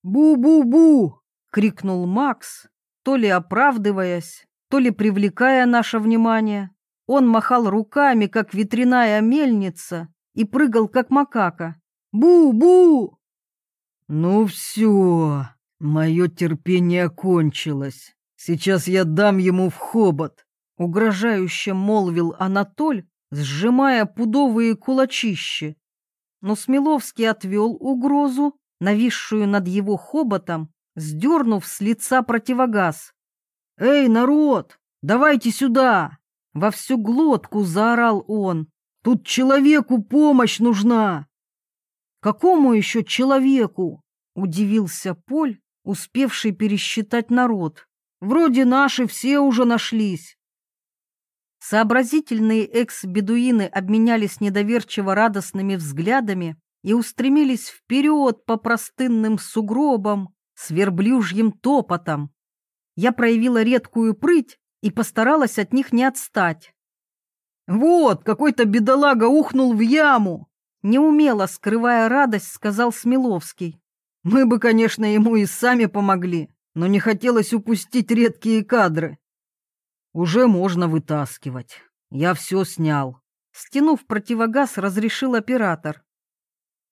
Бу-бу-бу! крикнул Макс, то ли оправдываясь, то ли привлекая наше внимание. Он махал руками, как ветряная мельница, и прыгал, как макака. «Бу-бу!» «Ну все, мое терпение кончилось. Сейчас я дам ему в хобот», — угрожающе молвил Анатоль, сжимая пудовые кулачищи. Но Смеловский отвел угрозу, нависшую над его хоботом, сдернув с лица противогаз. «Эй, народ, давайте сюда!» Во всю глотку заорал он. «Тут человеку помощь нужна!» Какому еще человеку? Удивился Поль, успевший пересчитать народ. Вроде наши все уже нашлись. Сообразительные экс-бедуины обменялись недоверчиво радостными взглядами и устремились вперед по простынным сугробам с верблюжьим топотом. Я проявила редкую прыть и постаралась от них не отстать. «Вот, какой-то бедолага ухнул в яму!» неумело скрывая радость, сказал Смеловский. Мы бы, конечно, ему и сами помогли, но не хотелось упустить редкие кадры. Уже можно вытаскивать. Я все снял. Стянув противогаз, разрешил оператор.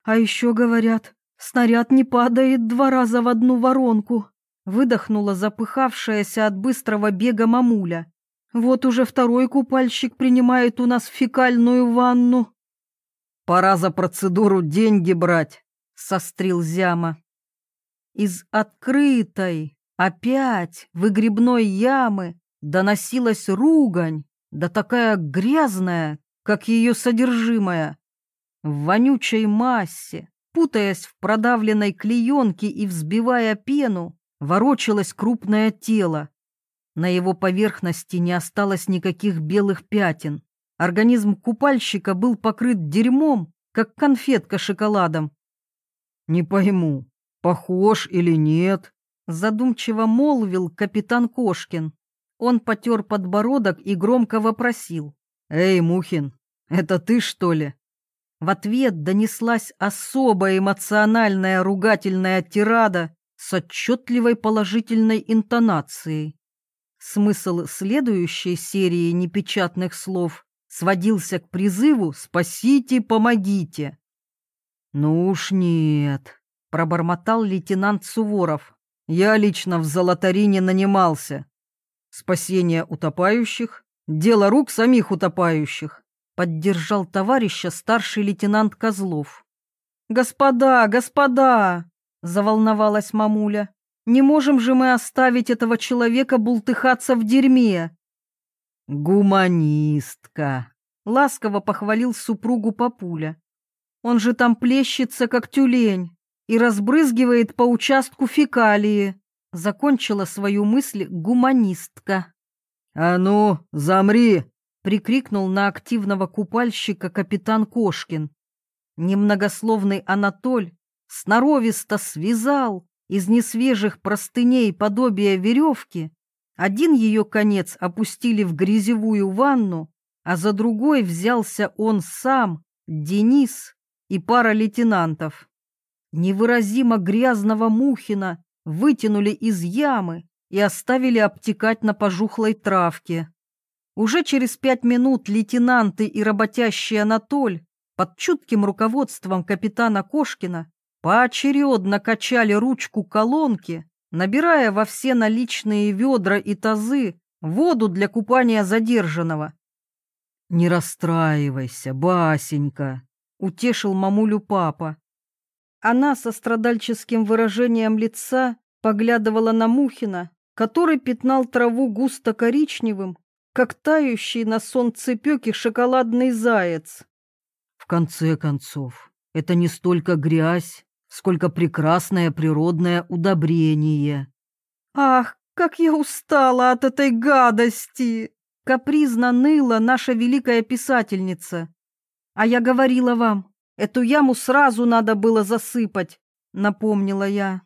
А еще говорят, снаряд не падает два раза в одну воронку. Выдохнула запыхавшаяся от быстрого бега мамуля. Вот уже второй купальщик принимает у нас фекальную ванну. Пора за процедуру деньги брать, сострил Зяма. Из открытой, опять выгребной ямы доносилась ругань, да такая грязная, как ее содержимое. В вонючей массе, путаясь в продавленной клеенке и взбивая пену, ворочалось крупное тело. На его поверхности не осталось никаких белых пятен. Организм купальщика был покрыт дерьмом, как конфетка шоколадом. «Не пойму, похож или нет?» Задумчиво молвил капитан Кошкин. Он потер подбородок и громко вопросил. «Эй, Мухин, это ты, что ли?» В ответ донеслась особая эмоциональная ругательная тирада с отчетливой положительной интонацией. Смысл следующей серии непечатных слов сводился к призыву «Спасите, помогите!» «Ну уж нет», — пробормотал лейтенант Суворов. «Я лично в Золотарине нанимался. Спасение утопающих — дело рук самих утопающих», — поддержал товарища старший лейтенант Козлов. «Господа, господа!» — заволновалась мамуля. «Не можем же мы оставить этого человека бултыхаться в дерьме!» «Гуманистка!» — ласково похвалил супругу Папуля. «Он же там плещется, как тюлень, и разбрызгивает по участку фекалии», — закончила свою мысль гуманистка. «А ну, замри!» — прикрикнул на активного купальщика капитан Кошкин. Немногословный Анатоль сноровисто связал из несвежих простыней подобие веревки один ее конец опустили в грязевую ванну, а за другой взялся он сам, Денис и пара лейтенантов. Невыразимо грязного Мухина вытянули из ямы и оставили обтекать на пожухлой травке. Уже через пять минут лейтенанты и работящий Анатоль под чутким руководством капитана Кошкина поочередно качали ручку колонки набирая во все наличные ведра и тазы воду для купания задержанного. «Не расстраивайся, Басенька», — утешил мамулю папа. Она со страдальческим выражением лица поглядывала на Мухина, который пятнал траву густо коричневым, как тающий на солнцепеке шоколадный заяц. В конце концов, это не столько грязь, сколько прекрасное природное удобрение. «Ах, как я устала от этой гадости!» — капризно ныла наша великая писательница. «А я говорила вам, эту яму сразу надо было засыпать», — напомнила я.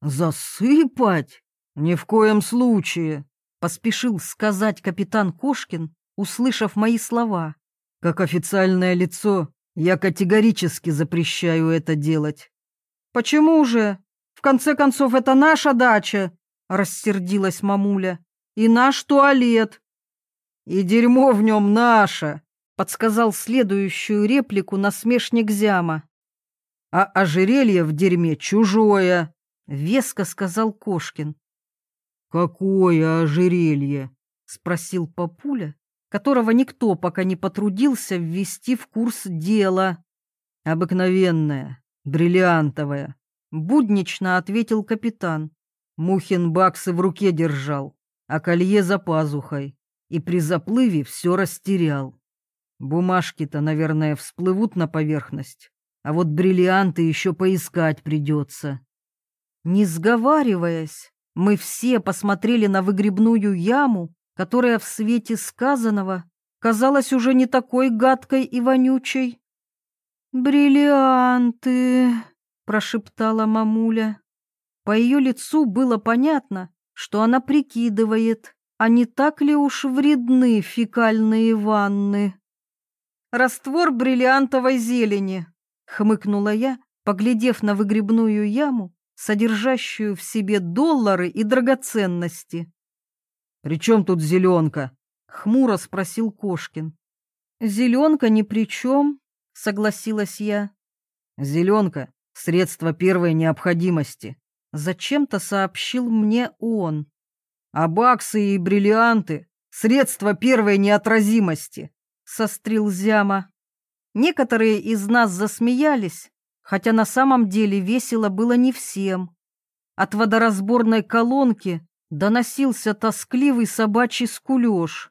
«Засыпать? Ни в коем случае!» — поспешил сказать капитан Кошкин, услышав мои слова. «Как официальное лицо я категорически запрещаю это делать. Почему же? В конце концов, это наша дача, рассердилась мамуля. И наш туалет. И дерьмо в нем наше, подсказал следующую реплику насмешник Зяма. А ожерелье в дерьме чужое, веско сказал Кошкин. Какое ожерелье? спросил папуля, которого никто пока не потрудился ввести в курс дела. «Обыкновенная, бриллиантовая», — буднично ответил капитан. Мухин баксы в руке держал, а колье за пазухой, и при заплыве все растерял. Бумажки-то, наверное, всплывут на поверхность, а вот бриллианты еще поискать придется. Не сговариваясь, мы все посмотрели на выгребную яму, которая в свете сказанного казалась уже не такой гадкой и вонючей. «Бриллианты!» — прошептала мамуля. По ее лицу было понятно, что она прикидывает, а не так ли уж вредны фекальные ванны. «Раствор бриллиантовой зелени», — хмыкнула я, поглядев на выгребную яму, содержащую в себе доллары и драгоценности. «При чем тут зеленка?» — хмуро спросил Кошкин. «Зеленка ни при чем», — согласилась я. «Зеленка — средство первой необходимости», — зачем-то сообщил мне он. «А баксы и бриллианты — средство первой неотразимости», — сострил Зяма. Некоторые из нас засмеялись, хотя на самом деле весело было не всем. От водоразборной колонки доносился тоскливый собачий скулеж.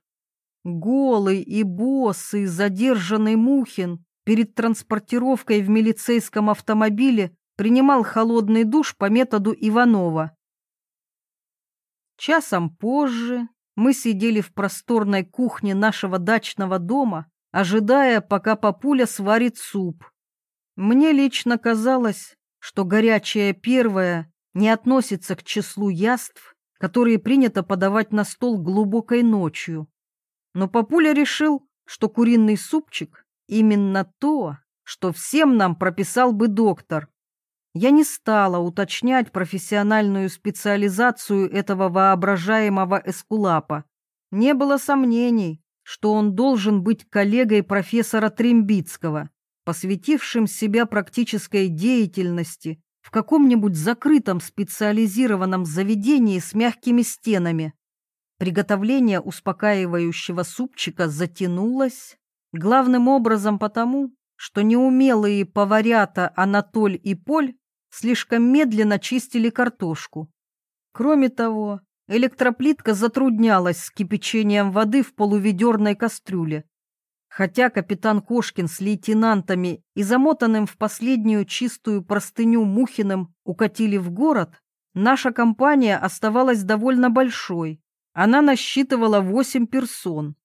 Голый и босый задержанный Мухин перед транспортировкой в милицейском автомобиле принимал холодный душ по методу Иванова. Часом позже мы сидели в просторной кухне нашего дачного дома, ожидая, пока папуля сварит суп. Мне лично казалось, что горячее первое не относится к числу яств, которые принято подавать на стол глубокой ночью. Но папуля решил, что куриный супчик – именно то, что всем нам прописал бы доктор. Я не стала уточнять профессиональную специализацию этого воображаемого эскулапа. Не было сомнений, что он должен быть коллегой профессора Трембицкого, посвятившим себя практической деятельности в каком-нибудь закрытом специализированном заведении с мягкими стенами. Приготовление успокаивающего супчика затянулось, главным образом потому, что неумелые поварята Анатоль и Поль слишком медленно чистили картошку. Кроме того, электроплитка затруднялась с кипячением воды в полуведерной кастрюле. Хотя капитан Кошкин с лейтенантами и замотанным в последнюю чистую простыню Мухиным укатили в город, наша компания оставалась довольно большой. Она насчитывала восемь персон.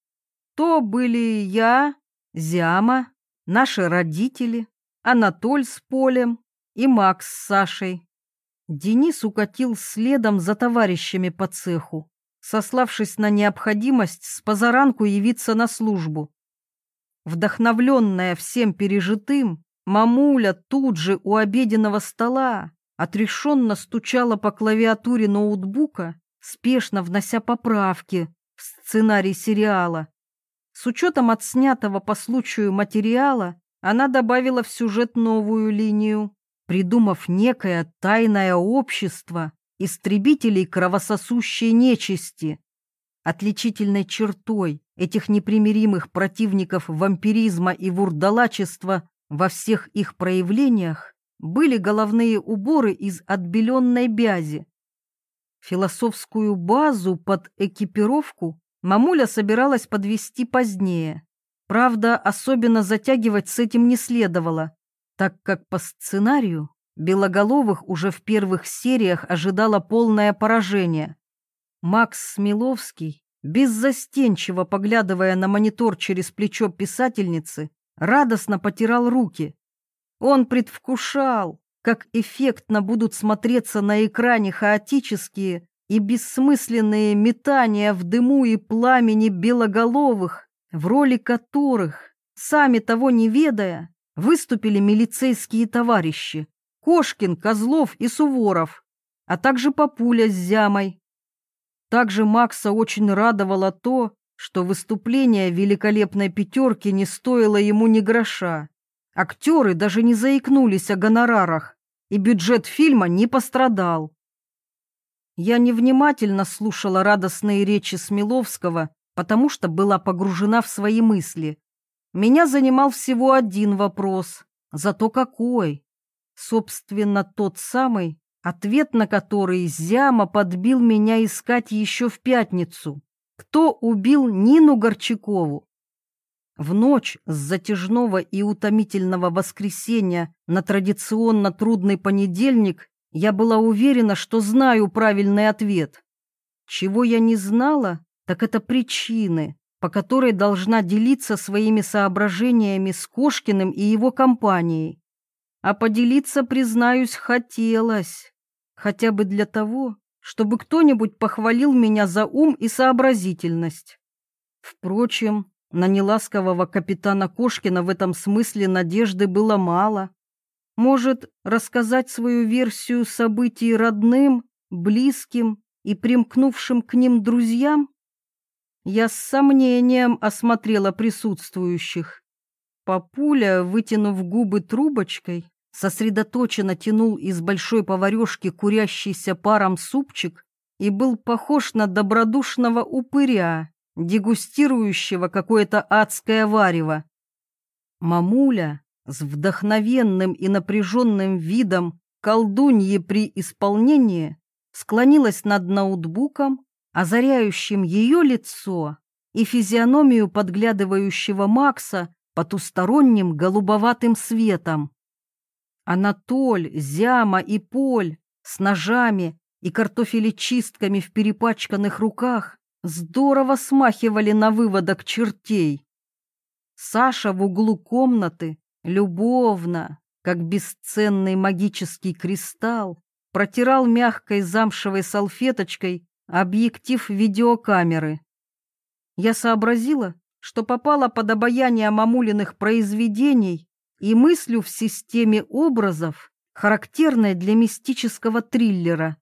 То были я, Зяма, наши родители, Анатоль с Полем, и Макс с Сашей. Денис укатил следом за товарищами по цеху, сославшись на необходимость с позаранку явиться на службу. Вдохновленная всем пережитым, мамуля тут же у обеденного стола отрешенно стучала по клавиатуре ноутбука, спешно внося поправки в сценарий сериала. С учетом отснятого по случаю материала она добавила в сюжет новую линию придумав некое тайное общество истребителей кровососущей нечисти. Отличительной чертой этих непримиримых противников вампиризма и вурдалачества во всех их проявлениях были головные уборы из отбеленной бязи. Философскую базу под экипировку мамуля собиралась подвести позднее. Правда, особенно затягивать с этим не следовало так как по сценарию Белоголовых уже в первых сериях ожидало полное поражение. Макс Смиловский, беззастенчиво поглядывая на монитор через плечо писательницы, радостно потирал руки. Он предвкушал, как эффектно будут смотреться на экране хаотические и бессмысленные метания в дыму и пламени белоголовых, в роли которых, сами того не ведая, выступили милицейские товарищи Кошкин, Козлов и Суворов, а также Папуля с Зямой. Также Макса очень радовало то, что выступление великолепной пятерки не стоило ему ни гроша. Актеры даже не заикнулись о гонорарах, и бюджет фильма не пострадал. Я невнимательно слушала радостные речи Смеловского, потому что была погружена в свои мысли. Меня занимал всего один вопрос, зато какой. Собственно, тот самый, ответ на который Зяма подбил меня искать еще в пятницу. Кто убил Нину Горчакову? В ночь с затяжного и утомительного воскресенья на традиционно трудный понедельник я была уверена, что знаю правильный ответ. Чего я не знала, так это причины, по которой должна делиться своими соображениями с Кошкиным и его компанией. А поделиться, признаюсь, хотелось. Хотя бы для того, чтобы кто-нибудь похвалил меня за ум и сообразительность. Впрочем, на неласкового капитана Кошкина в этом смысле надежды было мало. Может, рассказать свою версию событий родным, близким и примкнувшим к ним друзьям? Я с сомнением осмотрела присутствующих. Папуля, вытянув губы трубочкой, сосредоточенно тянул из большой поварешки курящийся паром супчик и был похож на добродушного упыря, дегустирующего какое-то адское варево. Мамуля с вдохновенным и напряженным видом колдуньи при исполнении склонилась над ноутбуком озаряющим ее лицо и физиономию подглядывающего Макса потусторонним голубоватым светом. Анатоль, Зяма и Поль с ножами и картофелечистками в перепачканных руках здорово смахивали на выводок чертей. Саша в углу комнаты любовно, как бесценный магический кристалл, протирал мягкой замшевой салфеточкой объектив видеокамеры. Я сообразила, что попала под обаяние мамулиных произведений и мыслю в системе образов, характерной для мистического триллера.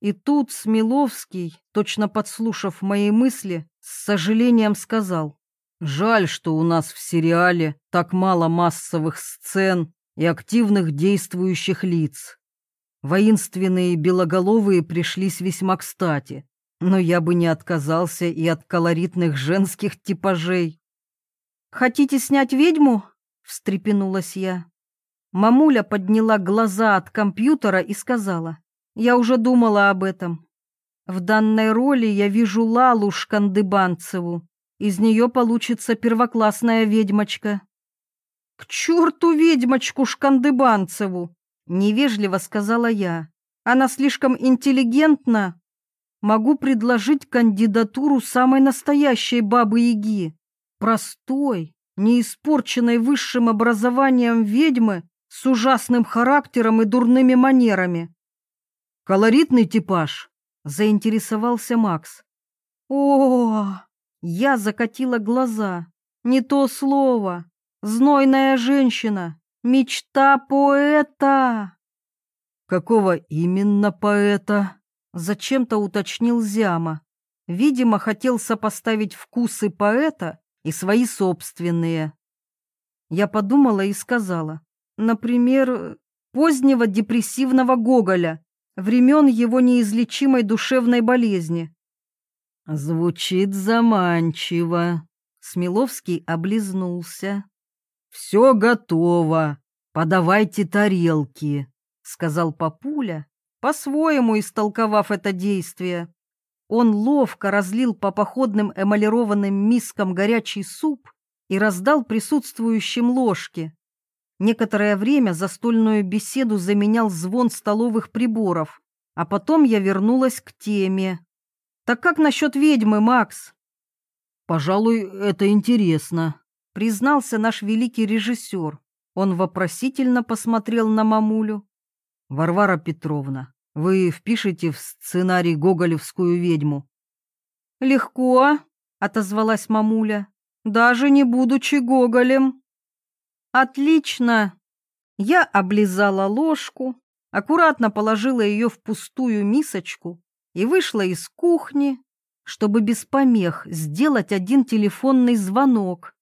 И тут Смиловский, точно подслушав мои мысли, с сожалением сказал, «Жаль, что у нас в сериале так мало массовых сцен и активных действующих лиц. Воинственные белоголовые пришлись весьма кстати, но я бы не отказался и от колоритных женских типажей. «Хотите снять ведьму?» — встрепенулась я. Мамуля подняла глаза от компьютера и сказала, «Я уже думала об этом. В данной роли я вижу Лалу Шкандыбанцеву. Из нее получится первоклассная ведьмочка». «К черту ведьмочку Шкандыбанцеву!» — невежливо сказала я. «Она слишком интеллигентна. Могу предложить кандидатуру самой настоящей бабы-яги. Простой, не испорченной высшим образованием ведьмы с ужасным характером и дурными манерами». «Колоритный типаж», — заинтересовался Макс. «О, я закатила глаза. Не то слово. Знойная женщина, мечта поэта. Какого именно поэта? Зачем-то уточнил Зяма. Видимо, хотел сопоставить вкусы поэта и свои собственные. Я подумала и сказала, например, позднего депрессивного Гоголя, времен его неизлечимой душевной болезни. Звучит заманчиво. Смеловский облизнулся. «Все готово. Подавайте тарелки», — сказал папуля, по-своему истолковав это действие. Он ловко разлил по походным эмалированным мискам горячий суп и раздал присутствующим ложки. Некоторое время застольную беседу заменял звон столовых приборов, а потом я вернулась к теме. «Так как насчет ведьмы, Макс?» «Пожалуй, это интересно», признался наш великий режиссер. Он вопросительно посмотрел на мамулю. «Варвара Петровна, вы впишете в сценарий гоголевскую ведьму?» «Легко», — отозвалась мамуля, — «даже не будучи Гоголем». «Отлично!» Я облизала ложку, аккуратно положила ее в пустую мисочку и вышла из кухни, чтобы без помех сделать один телефонный звонок